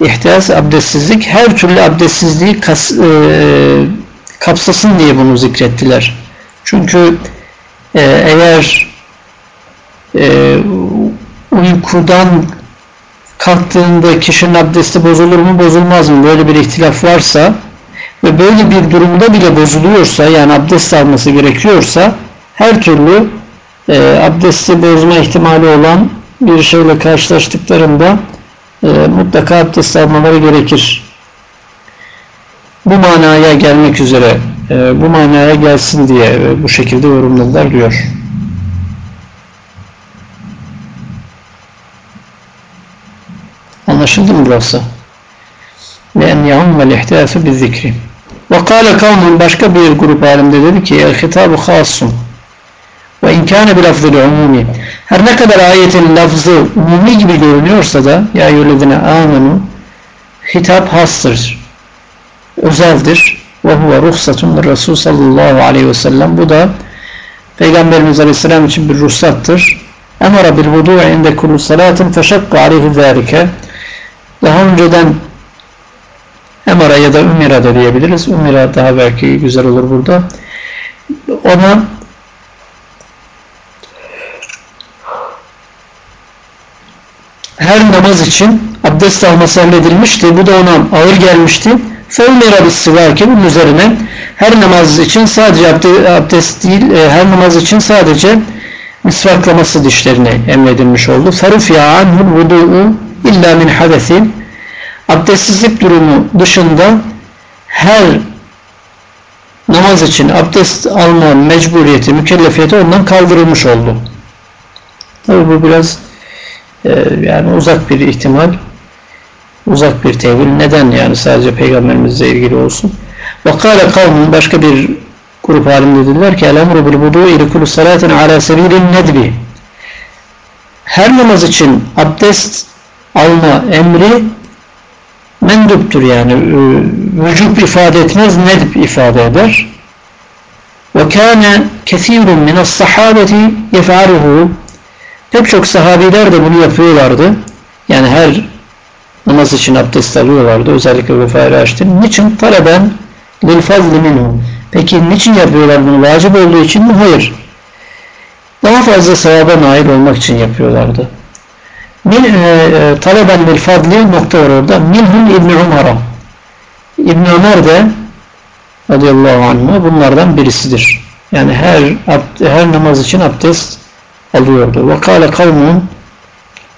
ihtiyaç abdestsizlik her türlü abdestsizliği kas, e, kapsasın diye bunu zikrettiler. Çünkü e, eğer e, uykudan kalktığında kişinin abdesti bozulur mu bozulmaz mı? Böyle bir ihtilaf varsa ve böyle bir durumda bile bozuluyorsa yani abdest alması gerekiyorsa her türlü e, abdesti bozma ihtimali olan bir şeyle karşılaştıklarında e, mutlaka abdest almaları gerekir. Bu manaya gelmek üzere e, bu manaya gelsin diye bu şekilde yorumladılar diyor. Anlaşıldı mı burası? İhtiyası bir zikri. Ve kâle kavmun başka bir grup alimde dedi ki khassun ve inkâne bir lafzı umumi. Her ne kadar ayetin lafzı umumi gibi görünüyorsa da ya yüledine amenu hitap hastır, özeldir. Ve huve ruhsatun Resul sallallahu aleyhi ve sellem. Bu da Peygamberimiz aleyhisselam için bir ruhsattır. Emara bil vudu'u inde kullu salatin feşakka aleyhi zâlike. Daha önceden Emara ya da Ümira da diyebiliriz. Ümira daha belki güzel olur burada. Ona her namaz için abdest alması emredilmişti. Bu da ona ağır gelmişti. Fevmera bissivaki bunun üzerine her namaz için sadece abdest değil, e, her namaz için sadece misvaklaması dişlerine emredilmiş oldu. Ferufiya anhul vudu'u illa min hadesin abdestsizlik durumu dışında her namaz için abdest alma mecburiyeti, mükellefiyeti ondan kaldırılmış oldu. Tabi bu biraz e, yani uzak bir ihtimal, uzak bir tevil. Neden yani sadece peygamberimizle ilgili olsun? Ve kâle kavmun başka bir grup halim dediler ki el emru bil vudu ili kullu salatin ala sebilin nedbi. Her namaz için abdest alma emri menduptur yani. Vücub ifade etmez nedb ifade eder. Ve kâne kethîrun minas sahabeti yef'aluhu pek çok sahabiler de bunu yapıyorlardı. Yani her namaz için abdest alıyorlardı özellikle vefa-i açtın niçin taleben lil fazli minhum peki niçin yapıyorlar bunu vacip olduğu için mi hayır daha fazla sevaba nail olmak için yapıyorlardı Min, e, e, taleben bil fadli nokta var orada. Minhum İbni Umar'a. İbni Ömer de radıyallahu anh bunlardan birisidir. Yani her her namaz için abdest alıyordu. Ve kâle kavmun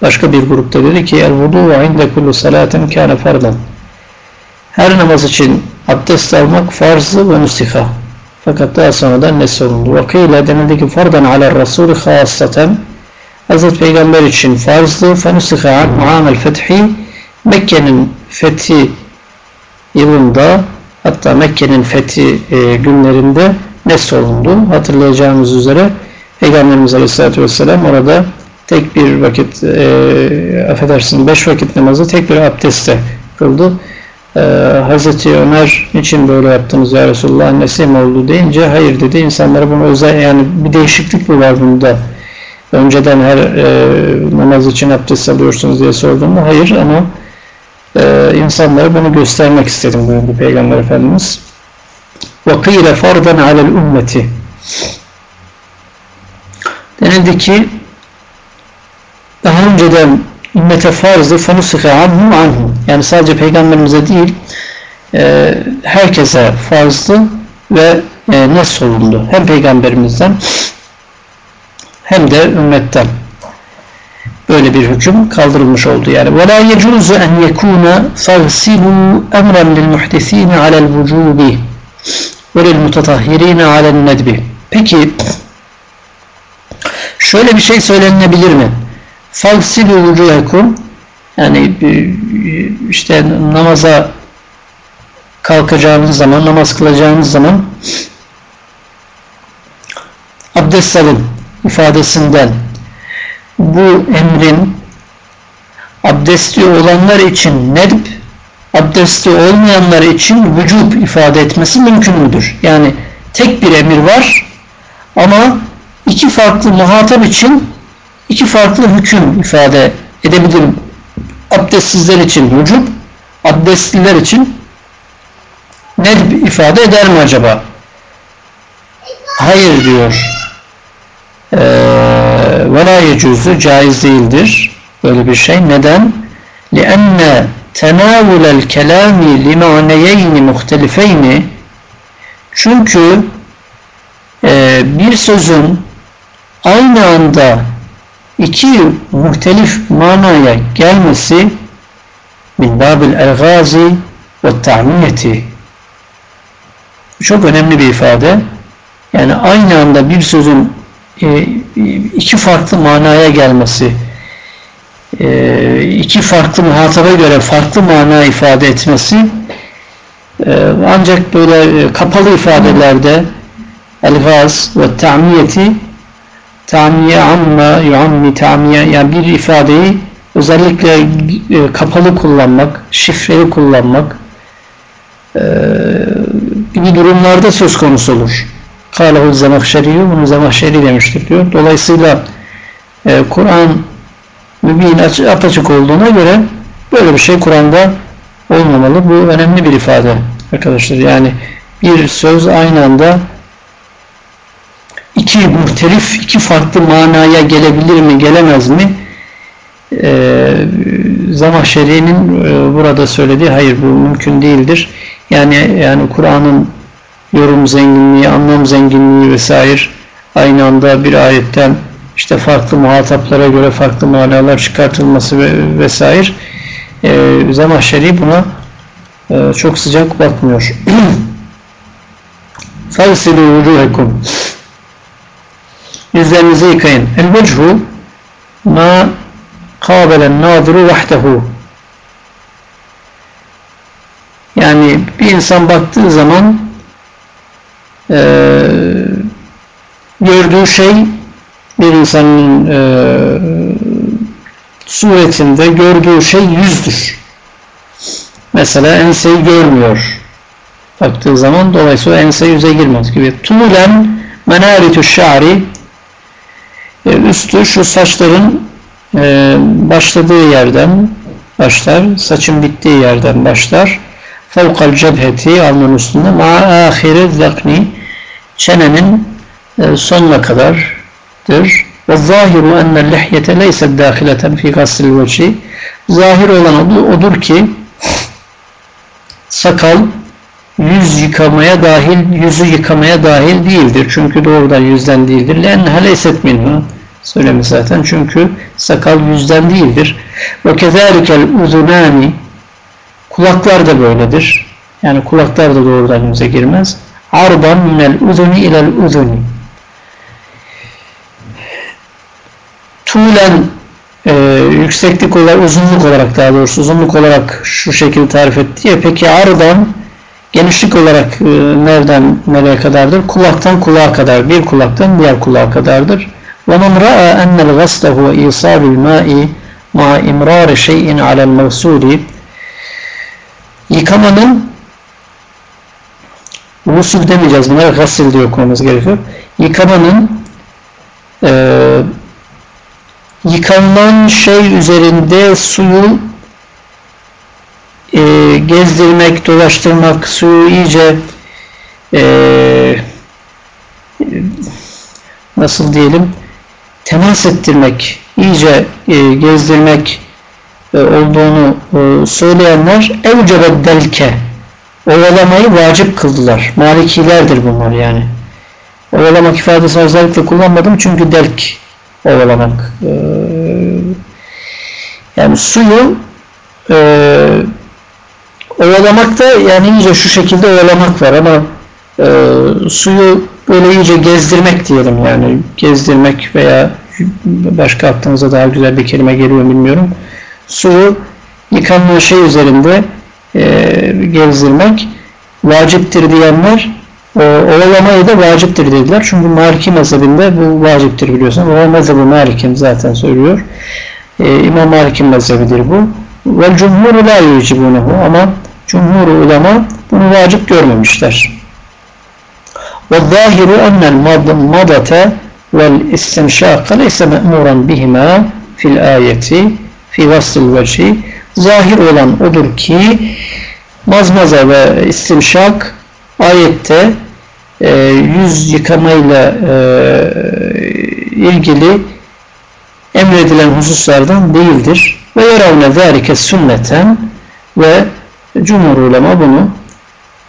Başka bir grupta dedi ki el vudu inde kullu salatin kâne fardan. Her namaz için abdest almak farzı ve müstiha. Fakat daha sonradan ne soruldu? Vakıyla denildi ki fardan ala rasulü hasaten Hazreti Peygamber için farzdı. Fenusiha an'amel fethi Mekke'nin fethi yılında hatta Mekke'nin fethi e, günlerinde ne soruldu? Hatırlayacağımız üzere Peygamberimiz Aleyhisselatü Vesselam orada tek bir vakit e, affedersin beş vakit namazı tek bir abdestte kıldı. E, Hazreti Ömer için böyle yaptınız ya Resulullah annesi mi oldu deyince hayır dedi. İnsanlara bunu özel yani bir değişiklik mi var bunda önceden her e, namaz için abdest alıyorsunuz diye sorduğumda hayır ama e, insanlara bunu göstermek istedim buyurdu Peygamber Efendimiz. وَقِيلَ فَرْضًا عَلَى الْاُمَّةِ Denildi ki daha önceden ümmete farzı فَنُسِخَ عَنْهُمْ عَنْهُمْ Yani sadece peygamberimize değil e, herkese farzdı ve e, nes olundu. Hem peygamberimizden hem de ümmetten böyle bir hüküm kaldırılmış oldu. Yani وَلَا يَجُوزُ أَنْ يَكُونَ فَغْسِلُوا أَمْرًا لِلْمُحْدِث۪ينَ عَلَى الْوُجُوبِ وَلِلْمُتَطَهِّر۪ينَ عَلَى النَّدْبِ Peki şöyle bir şey söylenebilir mi? Fagsilü vucuhakum yani işte namaza kalkacağınız zaman, namaz kılacağınız zaman abdest alın ifadesinden bu emrin abdestli olanlar için nedb, abdestli olmayanlar için vücub ifade etmesi mümkün müdür? Yani tek bir emir var ama iki farklı muhatap için iki farklı hüküm ifade edebilirim. Abdestsizler için vücub, abdestliler için nedb ifade eder mi acaba? Hayır diyor ve la yecuzu caiz değildir böyle bir şey. Neden? لِأَنَّ تَنَاوُلَ الْكَلَامِ لِمَعْنَيَيْنِ مُخْتَلِفَيْنِ Çünkü e, bir sözün aynı anda iki muhtelif manaya gelmesi min babil elgazi ve ta'miyeti çok önemli bir ifade. Yani aynı anda bir sözün e, iki farklı manaya gelmesi, e, iki farklı muhataba göre farklı mana ifade etmesi e, ancak böyle kapalı ifadelerde el-gaz ve ta'miyeti ta'miye amma yuammi ta'miye yani bir ifadeyi özellikle kapalı kullanmak, şifreli kullanmak gibi durumlarda söz konusu olur. Kâlehu zemahşeriyyü bunu zemahşeri demiştir diyor. Dolayısıyla e, Kur'an mübin apaçık olduğuna göre böyle bir şey Kur'an'da olmamalı. Bu önemli bir ifade arkadaşlar. Yani bir söz aynı anda iki muhtelif, iki farklı manaya gelebilir mi, gelemez mi? Ee, Zamahşeri'nin e, burada söylediği hayır bu mümkün değildir. Yani yani Kur'an'ın yorum zenginliği, anlam zenginliği vesaire aynı anda bir ayetten işte farklı muhataplara göre farklı manalar çıkartılması ve vesaire e, Zemahşeri buna e, çok sıcak bakmıyor. فَغْسِلُوا وُجُوهَكُمْ Yüzlerinizi yıkayın. El-vechhu ma kâbelen nâziru vahdehu Yani bir insan baktığı zaman e, gördüğü şey bir insanın e, suretinde gördüğü şey yüzdür. Mesela enseyi görmüyor. Baktığı zaman dolayısıyla ense yüze girmez gibi. Tuğlen menaritü şa'ri e, üstü şu saçların e, başladığı yerden başlar. Saçın bittiği yerden başlar. Fevkal cebheti alnın üstünde ma ahire zakni çenenin e, sonuna kadardır. Ve zahiru enne lihyete leyset dâhileten fi gassil veci. Zahir olan odur ki sakal yüz yıkamaya dahil, yüzü yıkamaya dahil değildir. Çünkü doğrudan yüzden değildir. Len haleset minhu. Söylemiş zaten. Çünkü sakal yüzden değildir. Ve kezalikel uzunani. Kulaklar da böyledir. Yani kulaklar da doğrudan yüze girmez. Ardan minel uzuni ilel uzuni. Tulen e, yükseklik olarak, uzunluk olarak daha doğrusu uzunluk olarak şu şekilde tarif etti ya. Peki ardan genişlik olarak e, nereden nereye kadardır? Kulaktan kulağa kadar. Bir kulaktan diğer kulağa kadardır. وَمَنْ رَأَى أَنَّ الْغَسْلَ هُوَ اِيصَالُ الْمَاءِ مَا اِمْرَارِ شَيْءٍ عَلَى الْمَغْسُولِ Yıkamanın Usul demeyeceğiz bunlara gasil diye okumamız gerekiyor. Yıkamanın e, yıkanılan şey üzerinde suyu e, gezdirmek, dolaştırmak, suyu iyice e, nasıl diyelim temas ettirmek, iyice e, gezdirmek e, olduğunu e, söyleyenler evcebe delke ovalamayı vacip kıldılar. Malikilerdir bunlar yani. Ovalamak ifadesini özellikle kullanmadım çünkü delk ovalamak. Ee, yani suyu e, ovalamak da yani iyice şu şekilde ovalamak var ama e, suyu böyle iyice gezdirmek diyelim yani gezdirmek veya başka aklınıza daha güzel bir kelime geliyor bilmiyorum. Suyu yıkanma şey üzerinde e, gezdirmek vaciptir diyenler o, ovalamayı da vaciptir dediler. Çünkü Maliki mezhebinde bu vaciptir biliyorsun. O mezhebi Malik'in zaten söylüyor. E, İmam Malik'in mezhebidir bu. Vel cumhuru la yucibunehu ama cumhur ulema bunu vacip görmemişler. Ennel madate vel istinşaka leyse me'muran bihima fil ayeti fi vasıl veci zahir olan odur ki mazmaza ve istimşak ayette e, yüz yıkamayla e, ilgili emredilen hususlardan değildir. Ve yeravne zâlike sünneten ve cumhur ulema bunu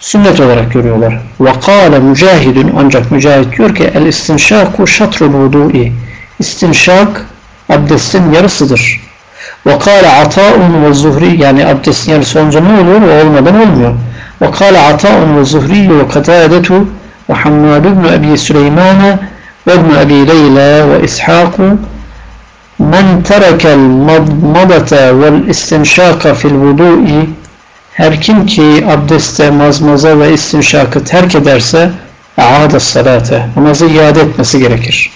sünnet olarak görüyorlar. Ve kâle mücahidun ancak mücahit diyor ki el istimşaku şatrul vudu'i istimşak abdestin yarısıdır. وَقَالَ عَطَاءٌ وَالزُّهْرِ Yani abdestin yarısı olunca ne oluyor? O olmadan olmuyor. وقال عطاء وزهري وقتادة وحماد بن أبي سليمان وابن أبي ليلى وإسحاق من ترك المضمضة والاستنشاق في الوضوء her kim ki abdestte mazmaza ve istinşakı terk ederse aada salate namazı iade etmesi gerekir.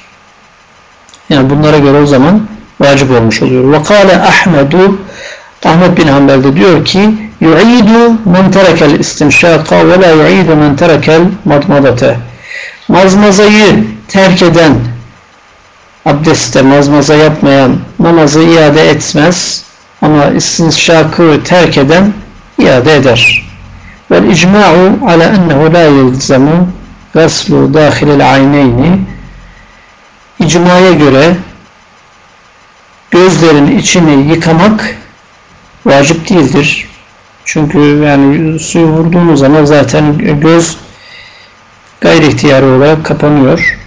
Yani bunlara göre o zaman vacip olmuş oluyor. Ve kâle Ahmedu Ahmet bin Hanbel de diyor ki yu'idu men terekel istinşaka ve la yu'idu men terekel madmadate mazmazayı terk eden abdestte mazmaza yapmayan namazı iade etmez ama istinşakı terk eden iade eder. Vel icma'u ala ennehu la yelzemu gaslu dâhilel ayneyni icmaya göre gözlerin içini yıkamak vacip değildir. Çünkü yani suyu vurduğumuz zaman zaten göz gayri ihtiyarı olarak kapanıyor.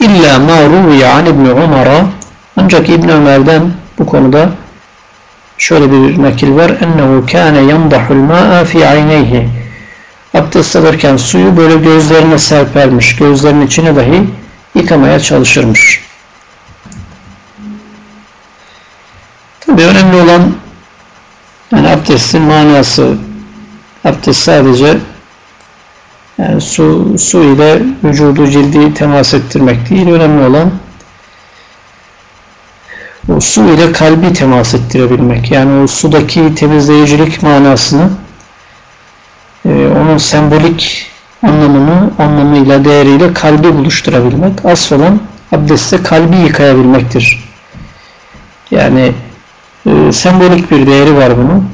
İlla ma ruviye an İbni Umar'a ancak İbn Ömer'den bu konuda şöyle bir nakil var. Ennehu kâne yandahul ma'a fi ayneyhi abdest alırken suyu böyle gözlerine serpermiş. Gözlerinin içine dahi yıkamaya çalışırmış. Tabi önemli olan yani abdestin manası abdest sadece yani su, su ile vücudu cildi temas ettirmek değil. Önemli olan o su ile kalbi temas ettirebilmek. Yani o sudaki temizleyicilik manasını e, onun sembolik anlamını, anlamıyla, değeriyle kalbi buluşturabilmek. Asıl olan abdestte kalbi yıkayabilmektir. Yani e, sembolik bir değeri var bunun.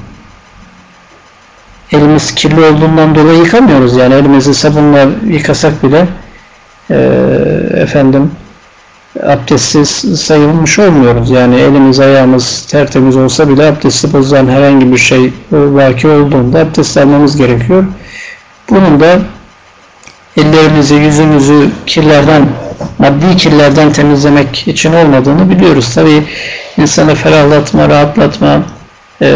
Elimiz kirli olduğundan dolayı yıkamıyoruz. Yani elimizi sabunla yıkasak bile e, efendim abdestsiz sayılmış olmuyoruz. Yani elimiz ayağımız tertemiz olsa bile abdesti bozan herhangi bir şey vaki olduğunda abdest almamız gerekiyor. Bunun da ellerimizi, yüzümüzü kirlerden, maddi kirlerden temizlemek için olmadığını biliyoruz. Tabi insanı ferahlatma, rahatlatma e,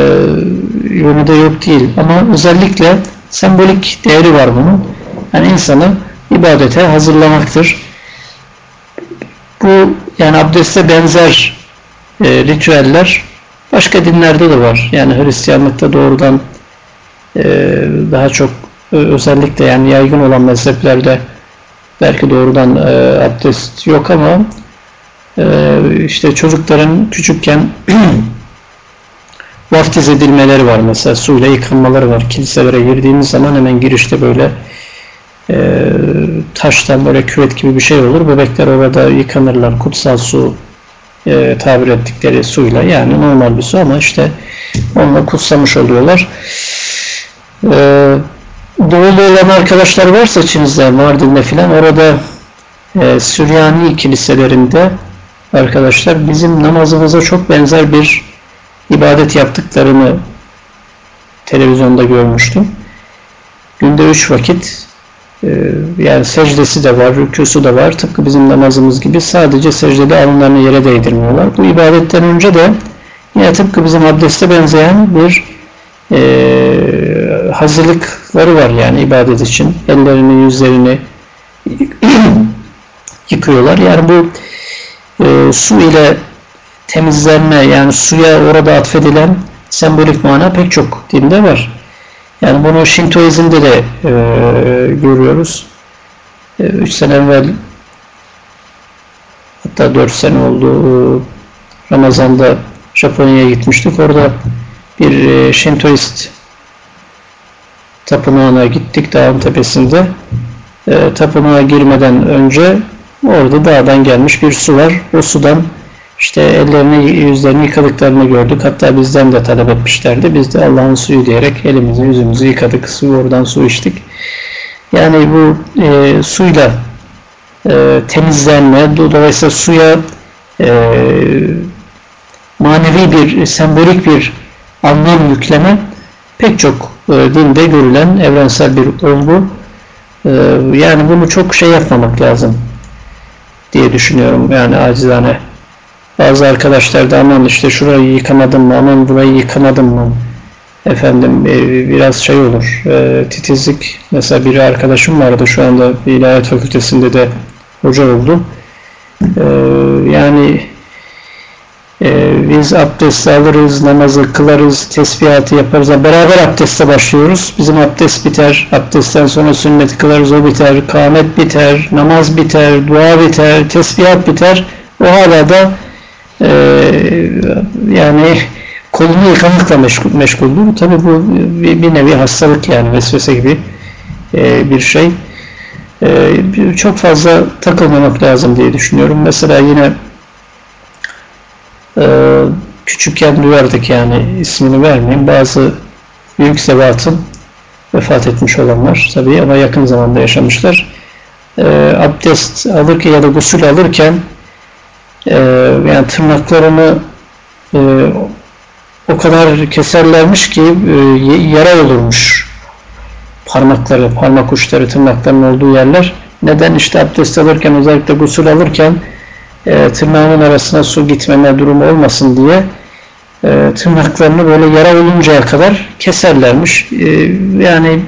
yönü de yok değil. Ama özellikle sembolik değeri var bunun. Yani insanı ibadete hazırlamaktır. Bu yani abdeste benzer e, ritüeller başka dinlerde de var. Yani Hristiyanlıkta doğrudan e, daha çok e, özellikle yani yaygın olan mezheplerde belki doğrudan e, abdest yok ama e, işte çocukların küçükken vaftiz edilmeleri var mesela suyla yıkanmaları var. Kiliselere girdiğimiz zaman hemen girişte böyle e, taştan böyle küvet gibi bir şey olur. Bebekler orada yıkanırlar. Kutsal su e, tabir ettikleri suyla yani normal bir su ama işte onunla kutsamış oluyorlar. E, doğulu olan arkadaşlar varsa içinizde Mardin'de filan orada e, Süryani kiliselerinde arkadaşlar bizim namazımıza çok benzer bir ibadet yaptıklarını televizyonda görmüştüm. Günde üç vakit yani secdesi de var, rükûsu da var. Tıpkı bizim namazımız gibi sadece secdede alınlarını yere değdirmiyorlar. Bu ibadetten önce de yine tıpkı bizim abdeste benzeyen bir e, hazırlıkları var yani ibadet için. Ellerini, yüzlerini yıkıyorlar. Yani bu e, su ile temizlenme yani suya orada atfedilen sembolik mana pek çok dinde var. Yani bunu Şintoizm'de de e, görüyoruz. 3 e, sene evvel hatta 4 sene oldu e, Ramazan'da Japonya'ya gitmiştik. Orada bir e, Şintoist tapınağına gittik dağın tepesinde. E, tapınağa girmeden önce orada dağdan gelmiş bir su var. O sudan işte ellerini yüzlerini yıkadıklarını gördük. Hatta bizden de talep etmişlerdi. Biz de Allah'ın suyu diyerek elimizi yüzümüzü yıkadık. Suyu oradan su içtik. Yani bu e, suyla e, temizlenme, dolayısıyla suya e, manevi bir, sembolik bir anlam yükleme pek çok e, dinde görülen evrensel bir olgu. E, yani bunu çok şey yapmamak lazım diye düşünüyorum. Yani acizane bazı arkadaşlar da aman işte şurayı yıkamadım mı, aman burayı yıkamadım mı, efendim e, biraz şey olur e, titizlik. Mesela bir arkadaşım vardı şu anda ilahiyat fakültesinde de hoca oldu. E, yani biz abdest alırız namazı kılarız tesbihatı yaparız. Beraber abdeste başlıyoruz. Bizim abdest biter abdestten sonra sünnet kılarız o biter kâmet biter namaz biter dua biter tesbihat biter. O hala da e, yani kolunu yıkamakla meşgul, meşguldür. Tabi bu bir, bir nevi hastalık yani vesvese gibi e, bir şey. E, çok fazla takılmamak lazım diye düşünüyorum. Mesela yine e, küçükken duyardık yani ismini vermeyeyim. Bazı büyük zevatın vefat etmiş olanlar tabi ama yakın zamanda yaşamışlar. E, abdest alırken ya da gusül alırken e, yani tırnaklarını e, o kadar keserlermiş ki e, yara olurmuş parmakları, parmak uçları, tırnakların olduğu yerler. Neden? işte abdest alırken özellikle gusül alırken e, tırnağının arasına su gitmeme durumu olmasın diye e, tırnaklarını böyle yara oluncaya kadar keserlermiş. E, yani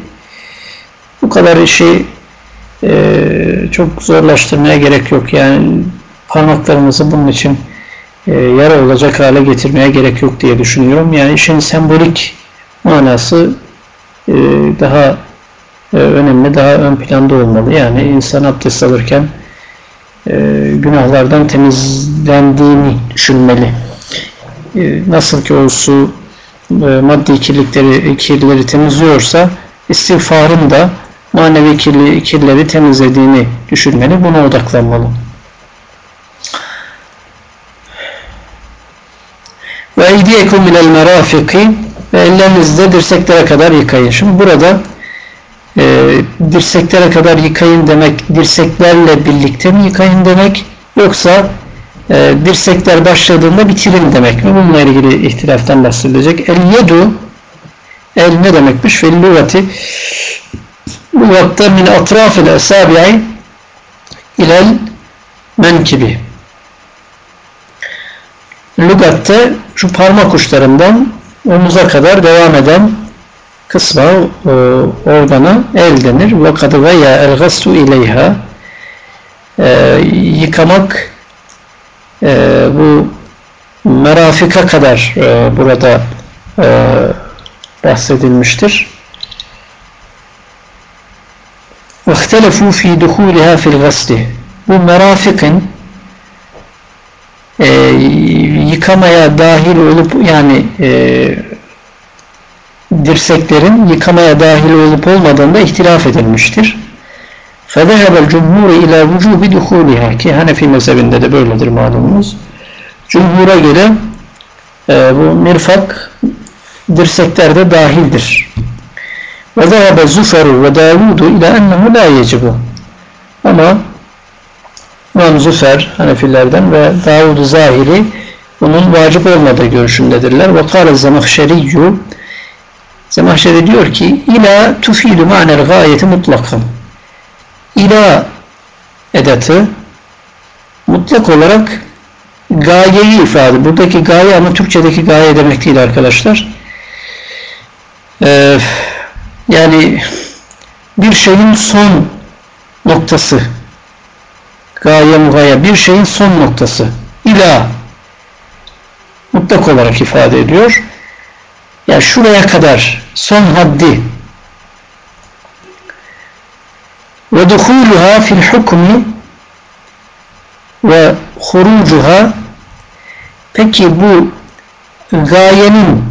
bu kadar işi e, çok zorlaştırmaya gerek yok. Yani parmaklarımızı bunun için e, yara olacak hale getirmeye gerek yok diye düşünüyorum. Yani işin sembolik manası e, daha e, önemli, daha ön planda olmalı. Yani insan abdest alırken e, günahlardan temizlendiğini düşünmeli. E, nasıl ki o su e, maddi kirlilikleri, kirlileri temizliyorsa istiğfarın da manevi kirli, kirleri temizlediğini düşünmeli, buna odaklanmalı. Ve eydiyekum minel merafiki ve ellerinizde dirseklere kadar yıkayın. Şimdi burada e, dirseklere kadar yıkayın demek dirseklerle birlikte mi yıkayın demek yoksa e, dirsekler başladığında bitirin demek mi? Bununla ilgili ihtilaftan bahsedilecek. El yedu el ne demekmiş? Ve lügati lügatta min atrafil esabi'i ilel menkibi lügatte şu parmak uçlarından omuza kadar devam eden kısma, e, organa el denir. Ve kadı veya el gastu ileyha e, yıkamak e, bu merafika kadar e, burada e, bahsedilmiştir. وَاخْتَلَفُوا ف۪ي دُخُولِهَا فِي الْغَسْلِ Bu merafikin e, yıkamaya dahil olup yani e, dirseklerin yıkamaya dahil olup olmadığında ihtilaf edilmiştir. فَذَهَبَ الْجُمْهُورِ اِلَى وُجُوبِ دُخُولِهَا ki Hanefi mezhebinde de böyledir malumunuz. Cumhura göre e, bu mirfak dirseklerde dahildir. وَذَهَبَ زُفَرُ وَدَاوُدُ اِلَى اَنَّهُ لَا يَجِبُ Ama İmam Züfer Hanefilerden ve Davud-u Zahiri bunun vacip olmadığı görüşündedirler. Ve kâle zemahşeriyyü Zemahşeri diyor ki ila tufidu ma'nel gayeti mutlakan ila edatı mutlak olarak gayeyi ifade. Buradaki gaye ama Türkçedeki gaye demek değil arkadaşlar. Ee, yani bir şeyin son noktası gaye mugaya bir şeyin son noktası. İla. Mutlak olarak ifade ediyor. Ya yani şuraya kadar son haddi. Ve duhuluha fil hukmi ve hurucuha. Peki bu gayenin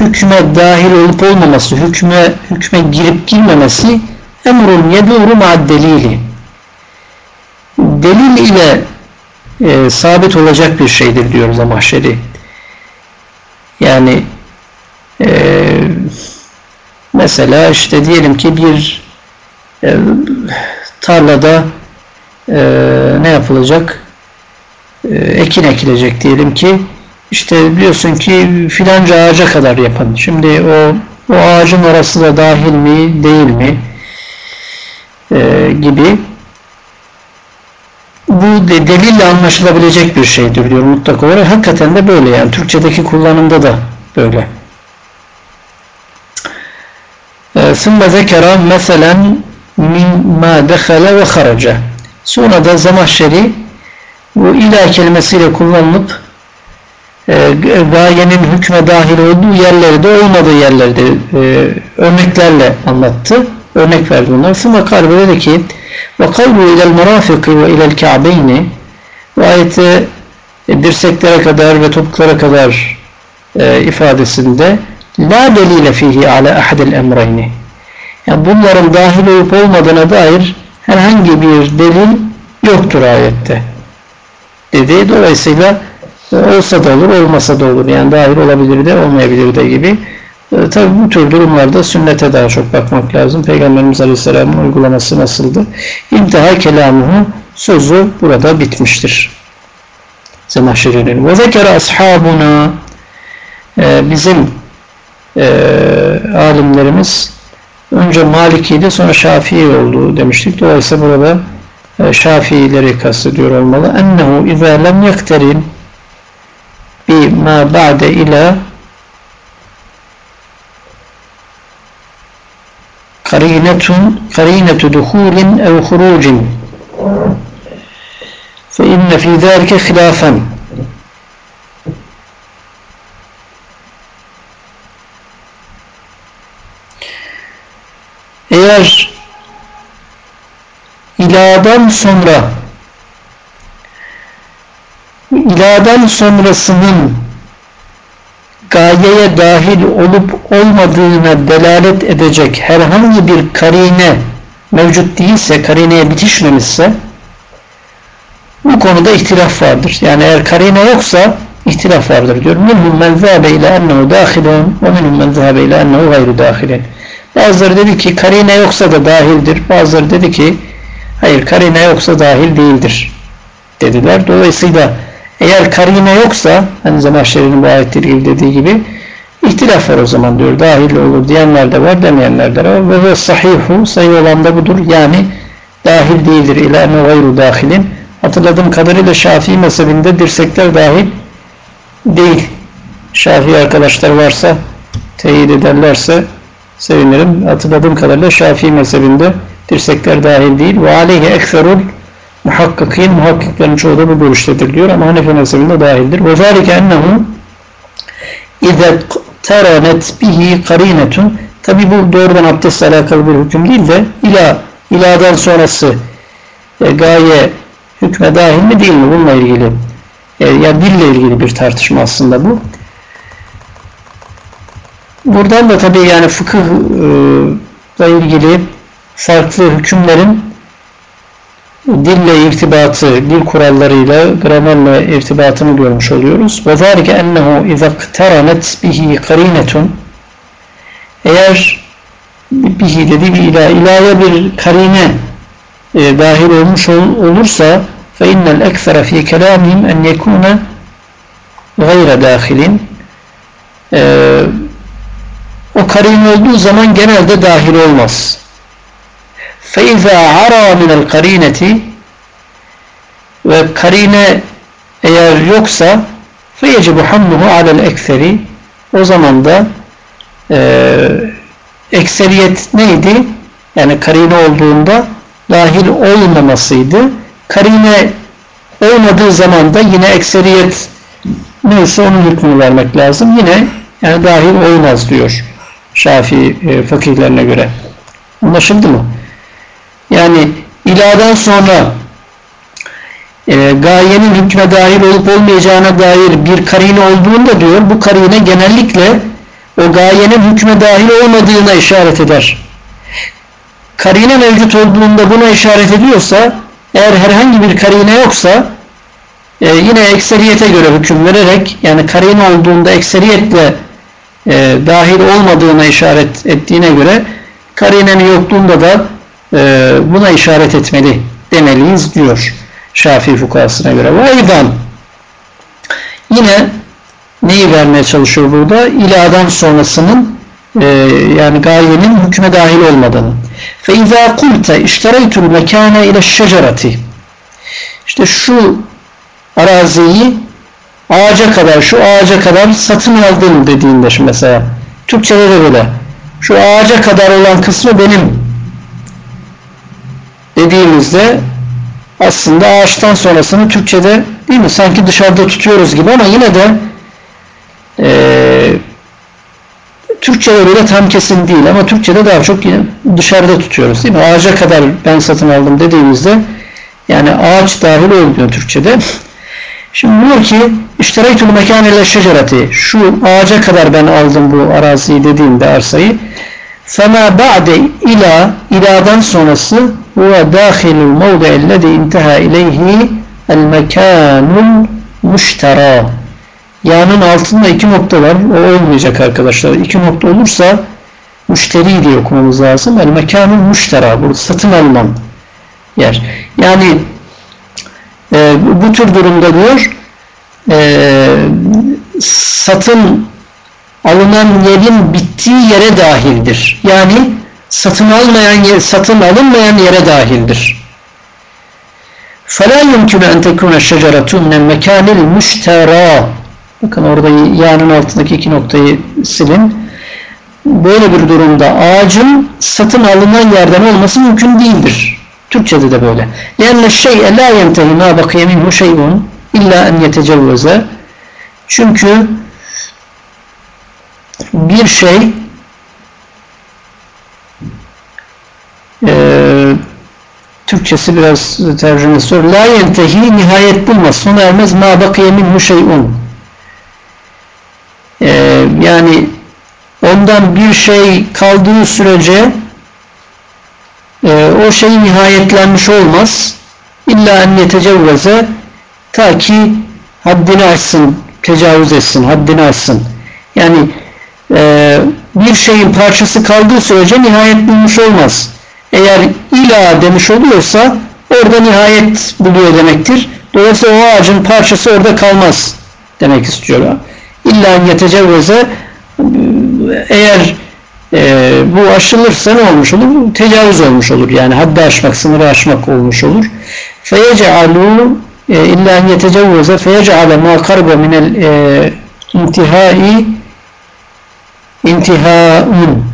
hükme dahil olup olmaması, hükme hükme girip girmemesi emrun yeduru ma'd delili delil ile e, sabit olacak bir şeydir diyoruz mahşeri. Yani e, mesela işte diyelim ki bir e, tarlada e, ne yapılacak? E, ekin ekilecek diyelim ki işte biliyorsun ki filanca ağaca kadar yapın. Şimdi o, o ağacın orası da dahil mi değil mi e, gibi bu delille anlaşılabilecek bir şeydir diyor mutlak olarak. Hakikaten de böyle yani Türkçedeki kullanımda da böyle. Ee, Sümme zekera meselen mimma dehale ve haraca. Sonra da Zamahşeri bu ila kelimesiyle kullanılıp e, gayenin hükme dahil olduğu yerleri de olmadığı yerlerde e, örneklerle anlattı. Örnek verdi bunlar. Sonra kalbi dedi ki ve kavlu ilel merafiki ve ilel ka'beyni bu ayeti e, dirseklere kadar ve topuklara kadar e, ifadesinde la delile fihi ala ahadil emreyni yani bunların dahil olup olmadığına dair herhangi bir delil yoktur ayette dedi. Dolayısıyla e, olsa da olur, olmasa da olur. Yani dahil olabilir de, olmayabilir de gibi. E, Tabi bu tür durumlarda sünnete daha çok bakmak lazım. Peygamberimiz Aleyhisselam'ın uygulaması nasıldı? İntiha kelamuhu sözü burada bitmiştir. Zemahşeri'nin. Ve zekere ashabuna e, bizim e, alimlerimiz önce Maliki'ydi sonra Şafii oldu demiştik. Dolayısıyla burada e, Şafiileri kastediyor olmalı. Ennehu izâ lem yekterin bi ma ba'de ila karinetun karinetu duhulin ev hurucin fe inne fî zâlike hilâfen eğer iladan sonra iladan sonrasının gayeye dahil olup olmadığına delalet edecek herhangi bir karine mevcut değilse, karineye bitişmemişse bu konuda ihtilaf vardır. Yani eğer karine yoksa ihtilaf vardır diyor. Minhum men zâbe ile ennehu dâhilun ve minhum men zâbe ile ennehu gayru dâhilin. Bazıları dedi ki karine yoksa da dahildir. Bazıları dedi ki hayır karine yoksa dahil değildir dediler. Dolayısıyla eğer karine yoksa hani Zemahşeri'nin bu ayetleri ilgili dediği gibi ihtilaf var o zaman diyor. Dahil olur diyenler de var demeyenler de var. Ve ve sahihu sayı olan da budur. Yani dahil değildir. İlâ ene gayru dahilin. Hatırladığım kadarıyla Şafii mezhebinde dirsekler dahil değil. Şafii arkadaşlar varsa teyit ederlerse sevinirim. Hatırladığım kadarıyla Şafii mezhebinde dirsekler dahil değil. Ve aleyhi ekserul muhakkikin muhakkiklerin çoğu da bu görüştedir diyor ama Hanefi mezhebinde dahildir. Ve zâlike ennehu اِذَا تَرَنَتْ bihi karinetun Tabi bu doğrudan abdestle alakalı bir hüküm değil de ila, iladan sonrası e, gaye hükme dahil mi değil mi bununla ilgili e, ya dille ilgili bir tartışma aslında bu. Buradan da tabi yani fıkıhla ilgili farklı hükümlerin dille irtibatı, dil kurallarıyla, gramerle irtibatını görmüş oluyoruz. Ve zâlike ennehu izakterenet bihi karinetun eğer bihi dedi bir ilah, ilahe bir karine e, dahil olmuş ol, olursa innel eksere fi kelamihim en yekune gayre dahilin e, o karine olduğu zaman genelde dahil olmaz. فَاِذَا عَرَى مِنَ الْقَر۪ينَةِ ve karine eğer yoksa فَيَجِبُ حَمْلُهُ عَلَى الْاَكْثَرِ o zaman da e, ekseriyet neydi? Yani karine olduğunda dahil olmamasıydı. Karine olmadığı zaman da yine ekseriyet neyse onun hükmünü vermek lazım. Yine yani dahil olmaz diyor Şafii e, fakirlerine göre. Anlaşıldı mı? Yani iladan sonra e, gayenin hükme dahil olup olmayacağına dair bir karine olduğunda diyor bu karine genellikle o gayenin hükme dahil olmadığına işaret eder. Karine mevcut olduğunda buna işaret ediyorsa eğer herhangi bir karine yoksa e, yine ekseriyete göre hüküm vererek yani karine olduğunda ekseriyetle e, dahil olmadığına işaret ettiğine göre karinenin yokluğunda da e, buna işaret etmeli demeliyiz diyor Şafii fukasına göre. Ve aydan yine neyi vermeye çalışıyor burada? İladan sonrasının e, yani gayenin hükme dahil olmadığını. Fe izâ kulte iştereytul mekâne ile şecerati işte şu araziyi ağaca kadar, şu ağaca kadar satın aldım dediğinde şimdi mesela Türkçede de böyle. Şu ağaca kadar olan kısmı benim dediğimizde aslında ağaçtan sonrasını Türkçe'de değil mi? Sanki dışarıda tutuyoruz gibi ama yine de e, Türkçe'de böyle tam kesin değil ama Türkçe'de daha çok yine dışarıda tutuyoruz değil mi? Ağaca kadar ben satın aldım dediğimizde yani ağaç dahil olmuyor Türkçe'de. Şimdi diyor ki iştereytül mekanele şecereti şu ağaca kadar ben aldım bu araziyi dediğimde arsayı fena ba'de ila iladan sonrası huve dâhilul mevdi'ellezî inteha ileyhi el mekânul müşterâ Yağının altında iki nokta var. O olmayacak arkadaşlar. İki nokta olursa müşteri diye okumamız lazım. El mekanın müştera. Burada satın alınan yer. Yani e, bu tür durumda diyor e, satın alınan yerin bittiği yere dahildir. Yani satın almayan yer, satın alınmayan yere dahildir. فَلَا يُمْكِنُ أَنْ تَكُونَ الشَّجَرَةُ مِنَ الْمَكَانِ الْمُشْتَرَى Bakın orada yağının altındaki iki noktayı silin. Böyle bir durumda ağacın satın alınan yerden olması mümkün değildir. Türkçede de böyle. لَاَنَّ الشَّيْءَ لَا يَنْتَهِ مَا بَقِيَ مِنْهُ شَيْءٌ اِلَّا اَنْ يَتَجَوَّزَ Çünkü bir şey e, Türkçesi biraz tercümesi zor. La yentehi nihayet bulmaz. Sona ermez ma bakiye minhu şey'un. Ee, yani ondan bir şey kaldığı sürece e, o şey nihayetlenmiş olmaz. İlla en yetecevveze ta ki haddini aşsın, tecavüz etsin, haddini aşsın. Yani e, bir şeyin parçası kaldığı sürece nihayet bulmuş olmaz Eğer ila demiş oluyorsa orada nihayet buluyor demektir. Dolayısıyla o ağacın parçası orada kalmaz demek istiyor. İlla yetecevveze eğer e, bu aşılırsa ne olmuş olur? Tecavüz olmuş olur. Yani haddi aşmak, sınırı aşmak olmuş olur. فَيَجْعَلُوا اِلَّا اَنْ يَتَجَوَّزَ فَيَجْعَلَ مَا قَرْبَ مِنَ الْاِنْتِهَاءِ intihaun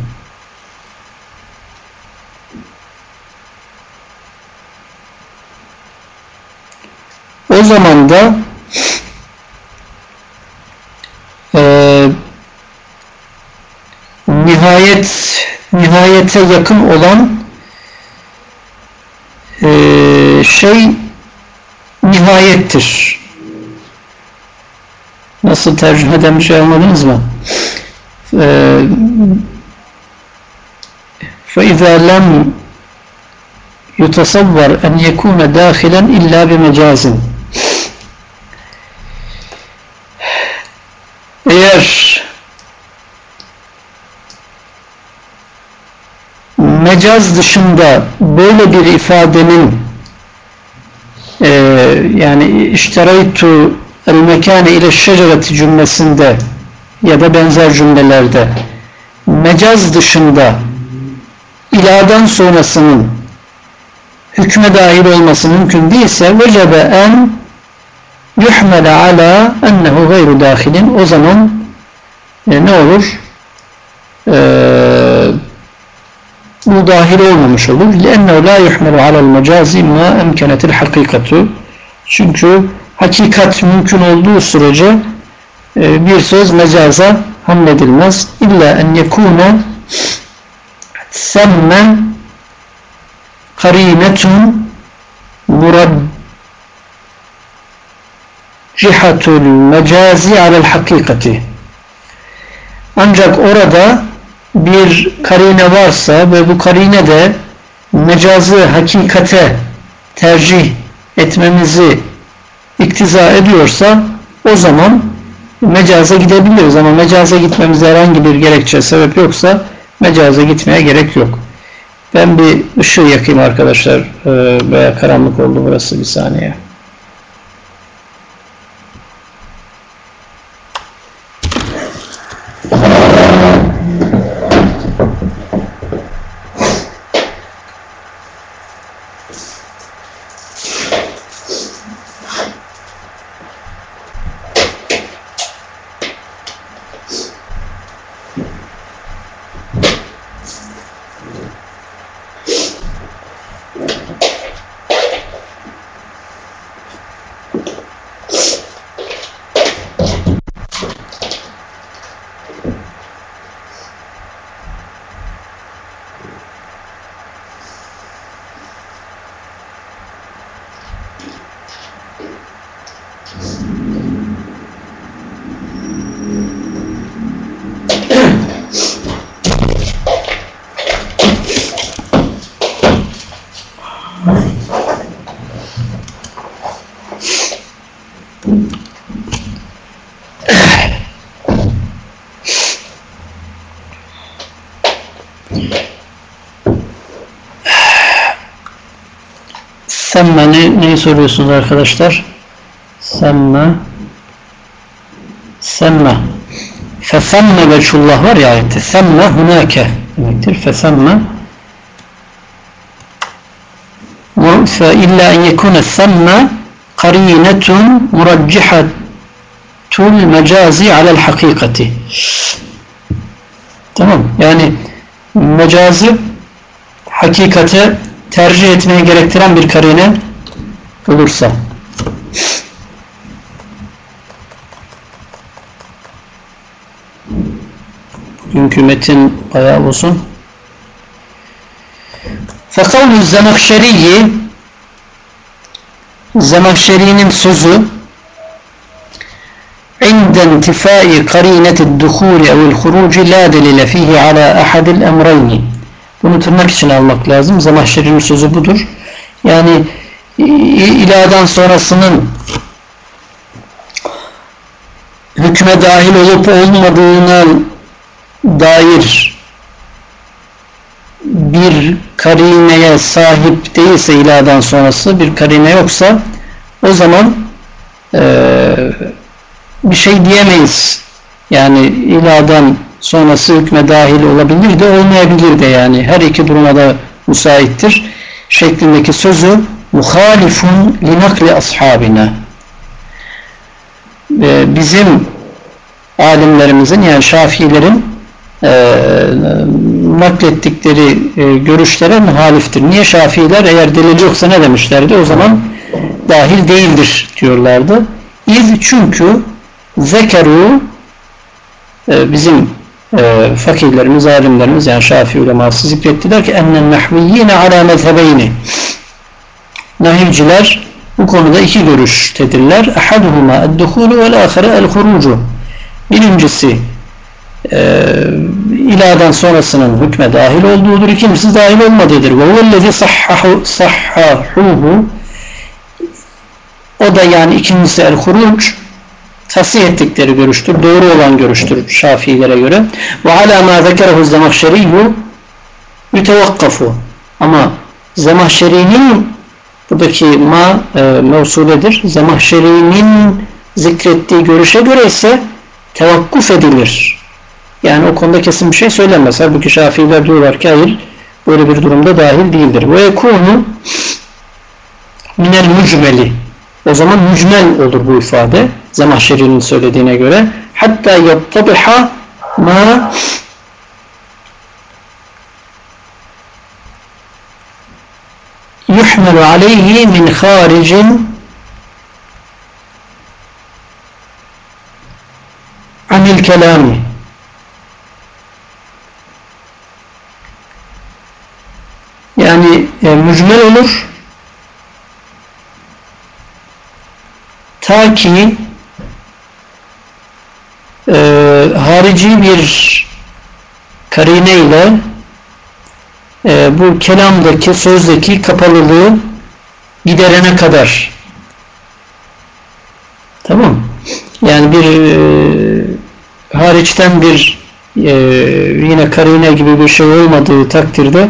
zaman da e, nihayet nihayete yakın olan e, şey nihayettir. Nasıl tercüme eden bir şey anladınız mı? فإذا لم يتصور أن يكون داخلا إلا بمجاز eğer mecaz dışında böyle bir ifadenin e, yani işteraytu el mekane ile şecereti cümlesinde ya da benzer cümlelerde mecaz dışında iladan sonrasının hükme dahil olması mümkün değilse vecebe en yuhmele ala ennehu gayru dahilin o zaman e, ne olur? E, bu dahil olmamış olur. لِأَنَّهُ لَا يُحْمَلُ عَلَى الْمَجَازِ مَا اَمْكَنَتِ الْحَقِيقَةُ Çünkü hakikat mümkün olduğu sürece e, bir söz mecaza hamledilmez. İlla en yekune semme karinetun muraccihatul mecazi alel hakikati ancak orada bir karine varsa ve bu karine de mecazı hakikate tercih etmemizi iktiza ediyorsa o zaman mecaza gidebiliriz ama mecaza gitmemize herhangi bir gerekçe sebep yoksa mecaza gitmeye gerek yok. Ben bir ışığı yakayım arkadaşlar. Ee, veya karanlık oldu burası bir saniye. soruyorsunuz arkadaşlar? Semme Semme Fesemme veçullah var ya ayette. Semme hunake demektir. Fesemme fe illa en yekune semme karinetun muraccihatul mecazi alel hakikati. Tamam. Yani mecazi hakikate tercih etmeye gerektiren bir karine olursa. Bugünkü metin bayağı uzun. Fakavlu Zemahşeriyi Zemahşeri'nin sözü عند انتفاء قرينة الدخول أو الخروج لا دليل فيه على أحد الأمرين bunu tırnak için almak lazım. Zemahşeri'nin sözü budur. Yani iladan sonrasının hükme dahil olup olmadığına dair bir karineye sahip değilse iladan sonrası bir karine yoksa o zaman e, bir şey diyemeyiz. Yani iladan sonrası hükme dahil olabilir de olmayabilir de yani her iki duruma da müsaittir şeklindeki sözü muhalifun linakli ashabina bizim alimlerimizin yani Şafiilerin e, naklettikleri e, görüşlere muhaliftir. Niye Şafiiler eğer delil yoksa ne demişlerdi? O zaman dahil değildir diyorlardı. İz çünkü zekeru e, bizim e, fakirlerimiz, alimlerimiz yani Şafii uleması zikrettiler ki ennen nahviyyine ala mezhebeyni nahivciler bu konuda iki görüştedirler. Ahaduhuma ed-duhulu vel ahire el-hurucu birincisi e, iladan sonrasının hükme dahil olduğudur. İkincisi dahil olmadığıdır. Ve huvellezi sahhahuhu o da yani ikincisi el-huruc tasih ettikleri görüştür. Doğru olan görüştür Şafiilere göre. Ve ala ma zekerehu zemahşeriyyu. Ama Zemahşeri'nin buradaki ma e, mevsuledir. Zemahşeri'nin zikrettiği görüşe göre ise tevakkuf edilir. Yani o konuda kesin bir şey söylenmez. Halbuki Şafiiler diyorlar ki hayır böyle bir durumda dahil değildir. Ve yekûnu minel mücmeli. O zaman mücmel olur bu ifade. Zemahşeri'nin söylediğine göre. Hatta yattabiha ma yuhmelu aleyhi min haricin anil kelami yani e, mücmel olur. Ta ki e, harici bir karine ile e, bu kelamdaki sözdeki kapalılığı giderene kadar tamam yani bir e, hariçten bir e, yine karine gibi bir şey olmadığı takdirde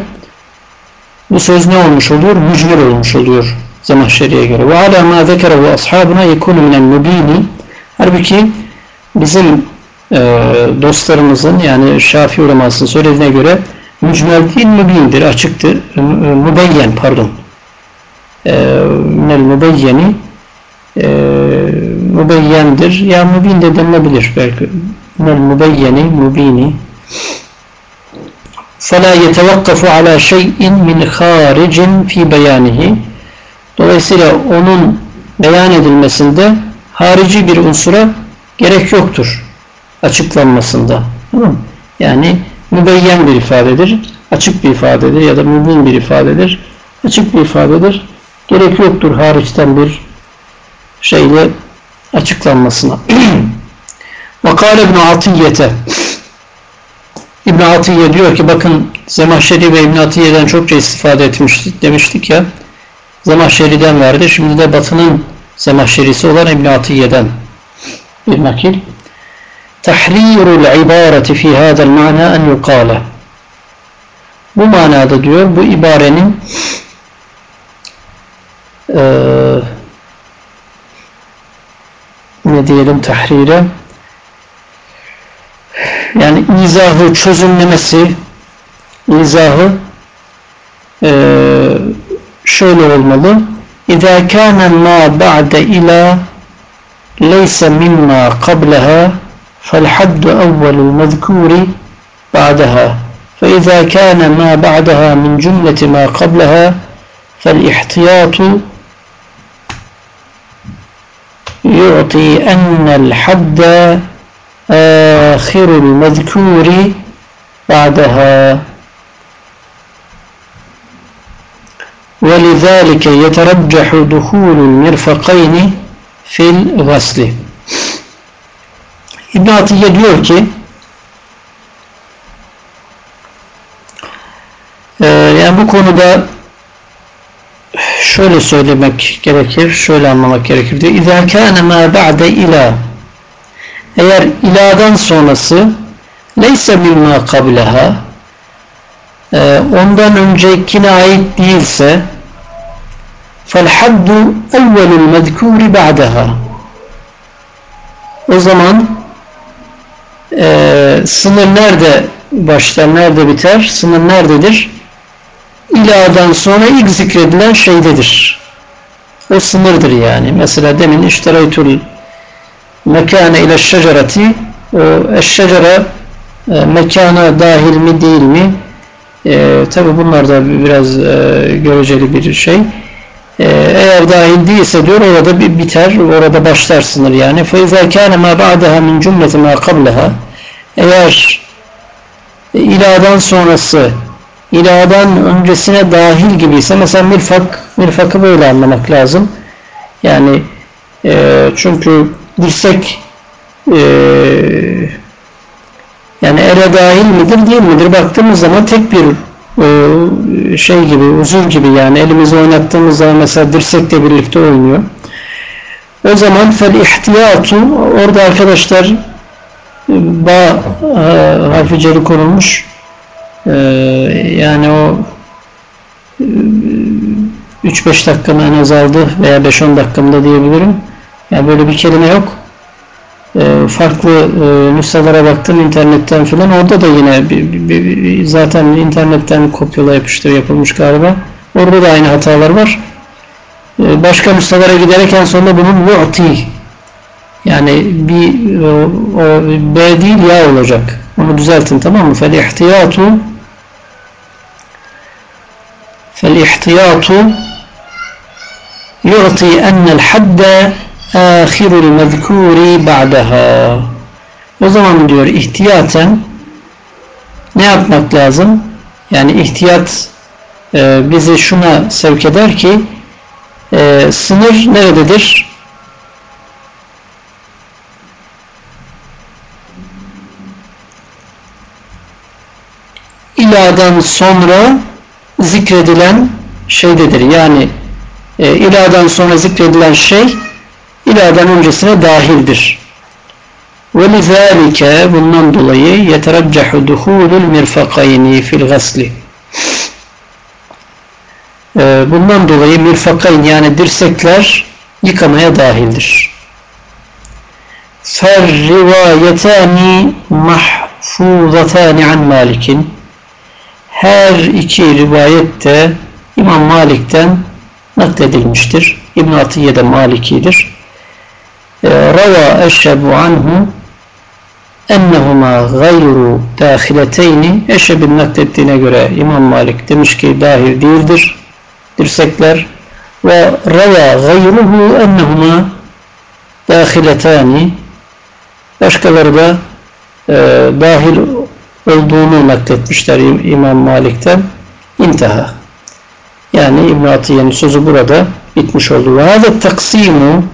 bu söz ne olmuş oluyor? Mücmel olmuş oluyor Zemahşeri'ye göre. Ve ala ma zekerehu ashabına yekunu minel mubini Halbuki bizim e, dostlarımızın yani Şafii ulemasının söylediğine göre mücmel değil mübindir, açıktır. E, mübeyyen pardon. E, minel mübeyyeni e, mübeyyendir. Ya mübin de denilebilir belki. Minel mübeyyeni, mübini فَلَا يَتَوَقَّفُ عَلَى شَيْءٍ مِنْ خَارِجٍ فِي بَيَانِهِ Dolayısıyla onun beyan edilmesinde harici bir unsura gerek yoktur açıklanmasında. Tamam Yani mübeyyen bir ifadedir, açık bir ifadedir ya da mübin bir ifadedir, açık bir ifadedir. Gerek yoktur hariçten bir şeyle açıklanmasına. Vakale İbn Atiyete İbn Atiye diyor ki bakın Zemahşeri ve İbn Atiye'den çokça istifade etmiştik demiştik ya. Zemahşeri'den verdi. Şimdi de Batı'nın Zemahşerisi olan İbn Atiye'den bir nakil. Tahrirul ibareti fi hadal mana en yukale. Bu manada diyor bu ibarenin e, ne diyelim tahrire yani izahı çözümlemesi izahı e, şöyle olmalı İzâ kâne mâ ba'de ilâ leyse mimmâ qableha فالحد أول المذكور بعدها فإذا كان ما بعدها من جملة ما قبلها فالاحتياط يعطي أن الحد آخر المذكور بعدها. ولذلك يترجح دخول المرفقين في الغسل. İbn Atiye diyor ki e, yani bu konuda şöyle söylemek gerekir, şöyle anlamak gerekir diyor. İzâ kâne mâ ba'de ilâ eğer iladan sonrası leyse mimma kableha e, ondan öncekine ait değilse haddu evvelul medkûri ba'daha o zaman e, sınır nerede başlar, nerede biter? Sınır nerededir? İladan sonra ilk zikredilen şeydedir. O sınırdır yani. Mesela demin işteraytul mekane ile şecereti o eşşecere e, mekana dahil mi değil mi? E, tabi bunlar da biraz e, göreceli bir şey. E, eğer dahil değilse diyor orada bir biter, orada başlar sınır yani. فَاِذَا كَانَ مَا بَعْدَهَا مِنْ جُمْلَةِ مَا قَبْلَهَا Eğer iladan sonrası iladan öncesine dahil gibiyse mesela mirfak, mirfakı böyle anlamak lazım. Yani e, çünkü dirsek e, yani ele dahil midir değil midir baktığımız zaman tek bir e, şey gibi uzuv gibi yani elimizi oynattığımız zaman mesela dirsekle birlikte oynuyor. O zaman fel ihtiyatu orada arkadaşlar ba e, harfi ceri konulmuş e, yani o 3-5 dakikamı en azaldı veya 5-10 dakikamda diyebilirim. Yani böyle bir kelime yok. E, farklı e, nüshalara baktım internetten filan. Orada da yine bir, bir, bir, zaten internetten kopyala yapıştır yapılmış galiba. Orada da aynı hatalar var. E, başka nüshalara giderek en sonunda bunun mu'ti yani bir o, o B değil ya olacak. Onu düzeltin tamam mı? Fel ihtiyatu fel ihtiyatu yu'ti ennel hadde ahirul mezkuri ba'daha. O zaman diyor ihtiyaten ne yapmak lazım? Yani ihtiyat e, bizi şuna sevk eder ki e, sınır nerededir? İladan sonra zikredilen şeydedir. Yani e, iladan sonra zikredilen şey iladan öncesine dahildir. وَلِذَٰلِكَ Bundan dolayı يَتَرَجَّحُ دُخُولُ الْمِرْفَقَيْنِ fil الْغَسْلِ Bundan dolayı mirfakayn yani dirsekler yıkamaya dahildir. فَالرِّوَايَتَانِ مَحْفُوظَتَانِ عَنْ مَالِكٍ Her iki rivayet de İmam Malik'ten nakledilmiştir. İbn Atiye de Maliki'dir. Rava eşhebu anhu ennehuma gayru dahileteyni. Eşeb'in naklettiğine göre İmam Malik demiş ki dahil değildir dirsekler. Ve rava gayruhu ennehuma dahiletani. Başkaları da e, dahil olduğunu nakletmişler İmam Malik'ten. İntaha. Yani İbn Atiye'nin sözü burada bitmiş oldu. Ve hâze taksimu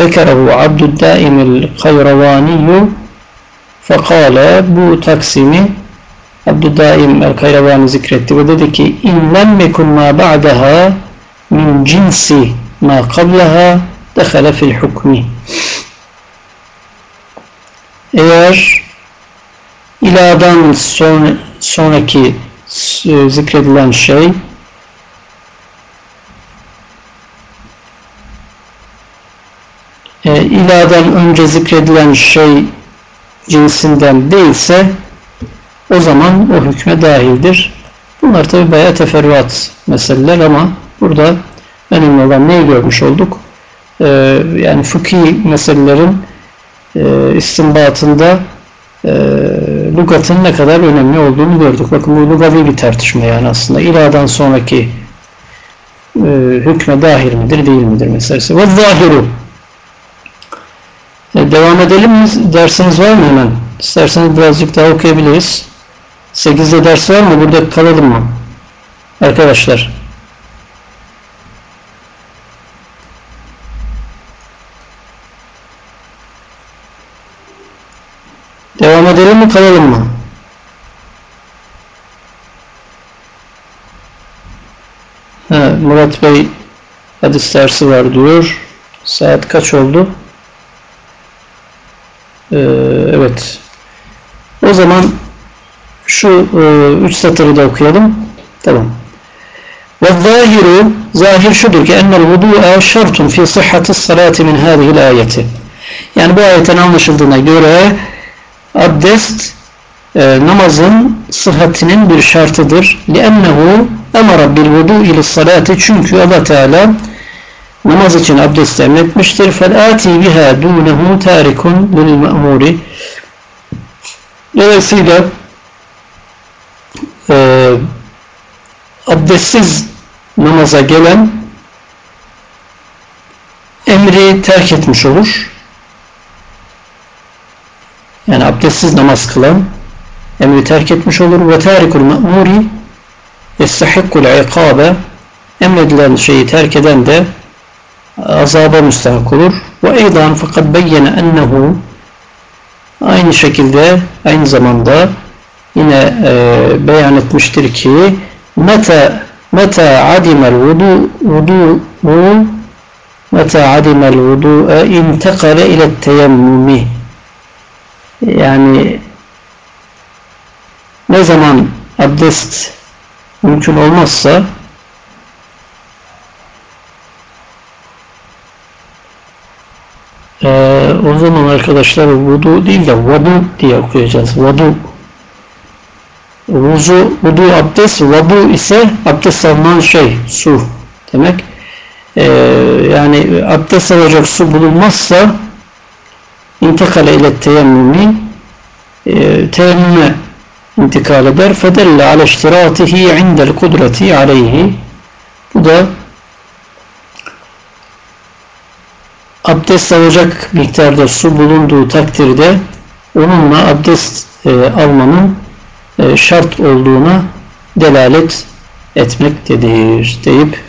ذكره عبد الدائم الخيرواني فقال bu taksimi Abdüdaim el-Kayravani zikretti ve dedi ki in lem yekun ma ba'daha min cinsi ma qablaha dehale fil hukmi eğer iladan son, sonraki zikredilen şey e, iladan önce zikredilen şey cinsinden değilse o zaman o hükme dahildir. Bunlar tabi bayağı teferruat meseleler ama burada önemli olan neyi görmüş olduk? Ee, yani fıkhi meselelerin e, istinbatında e, lugatın ne kadar önemli olduğunu gördük. Bakın bu lugavi bir tartışma yani aslında. İladan sonraki e, hükme dahil midir değil midir meselesi. Ve zahiru devam edelim mi? Dersiniz var mı hemen? İsterseniz birazcık daha okuyabiliriz. 8'de ders var mı? Burada kalalım mı? Arkadaşlar. Devam edelim mi? Kalalım mı? Ha, Murat Bey hadis dersi var diyor. Saat kaç oldu? Ee, evet. O zaman şu e, üç satırı da okuyalım. Tamam. Ve zahiru zahir şudur ki ennel vudu'a şartun fi sıhhati salati min hâzihil ayeti. Yani bu ayetten anlaşıldığına göre abdest e, namazın sıhhatinin bir şartıdır. لِأَنَّهُ اَمَرَ بِالْوُدُوا اِلِ salati Çünkü Allah Teala namaz için abdest emretmiştir. فَالْآتِ بِهَا دُونَهُ تَارِكٌ لِلْمَأْمُورِ Dolayısıyla e, abdestsiz namaza gelen emri terk etmiş olur. Yani abdestsiz namaz kılan emri terk etmiş olur. Ve tarikul me'muri yestahikkul ikabe emredilen şeyi terk eden de azaba müstahak olur. Ve eydan fakat beyyene ennehu aynı şekilde aynı zamanda yine e, beyan etmiştir ki meta meta adimel vudu vudu meta adimel vudu intekale ile teyemmumi yani ne zaman abdest mümkün olmazsa ee, o zaman arkadaşlar vudu değil de vadu diye okuyacağız. Vadu vuzu, vudu abdest, vadu ise abdest alınan şey, su demek. Ee, yani abdest alacak su bulunmazsa intikale ile teyemmümi e, teyemmüme intikal eder. Fedelle ale iştiratihi indel kudreti aleyhi bu da abdest alacak miktarda su bulunduğu takdirde onunla abdest e, almanın e, şart olduğuna delalet etmektedir deyip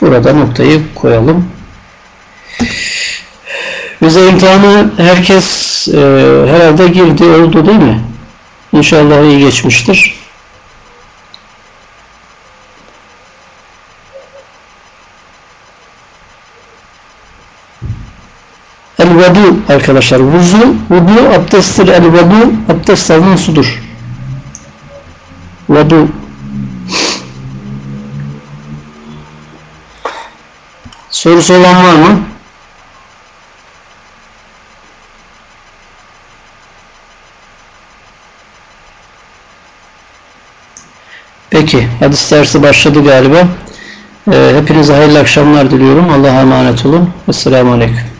burada noktayı koyalım. Bize imtihanı herkes e, herhalde girdi oldu değil mi? İnşallah iyi geçmiştir. El-vedu arkadaşlar. Vuzu, vudu abdesttir. El-vedu abdest alınan sudur. Vedu. Sorusu olan var mı? Peki, hadis dersi başladı galiba. Ee, hepinize hayırlı akşamlar diliyorum. Allah'a emanet olun. Esselamu Aleyküm.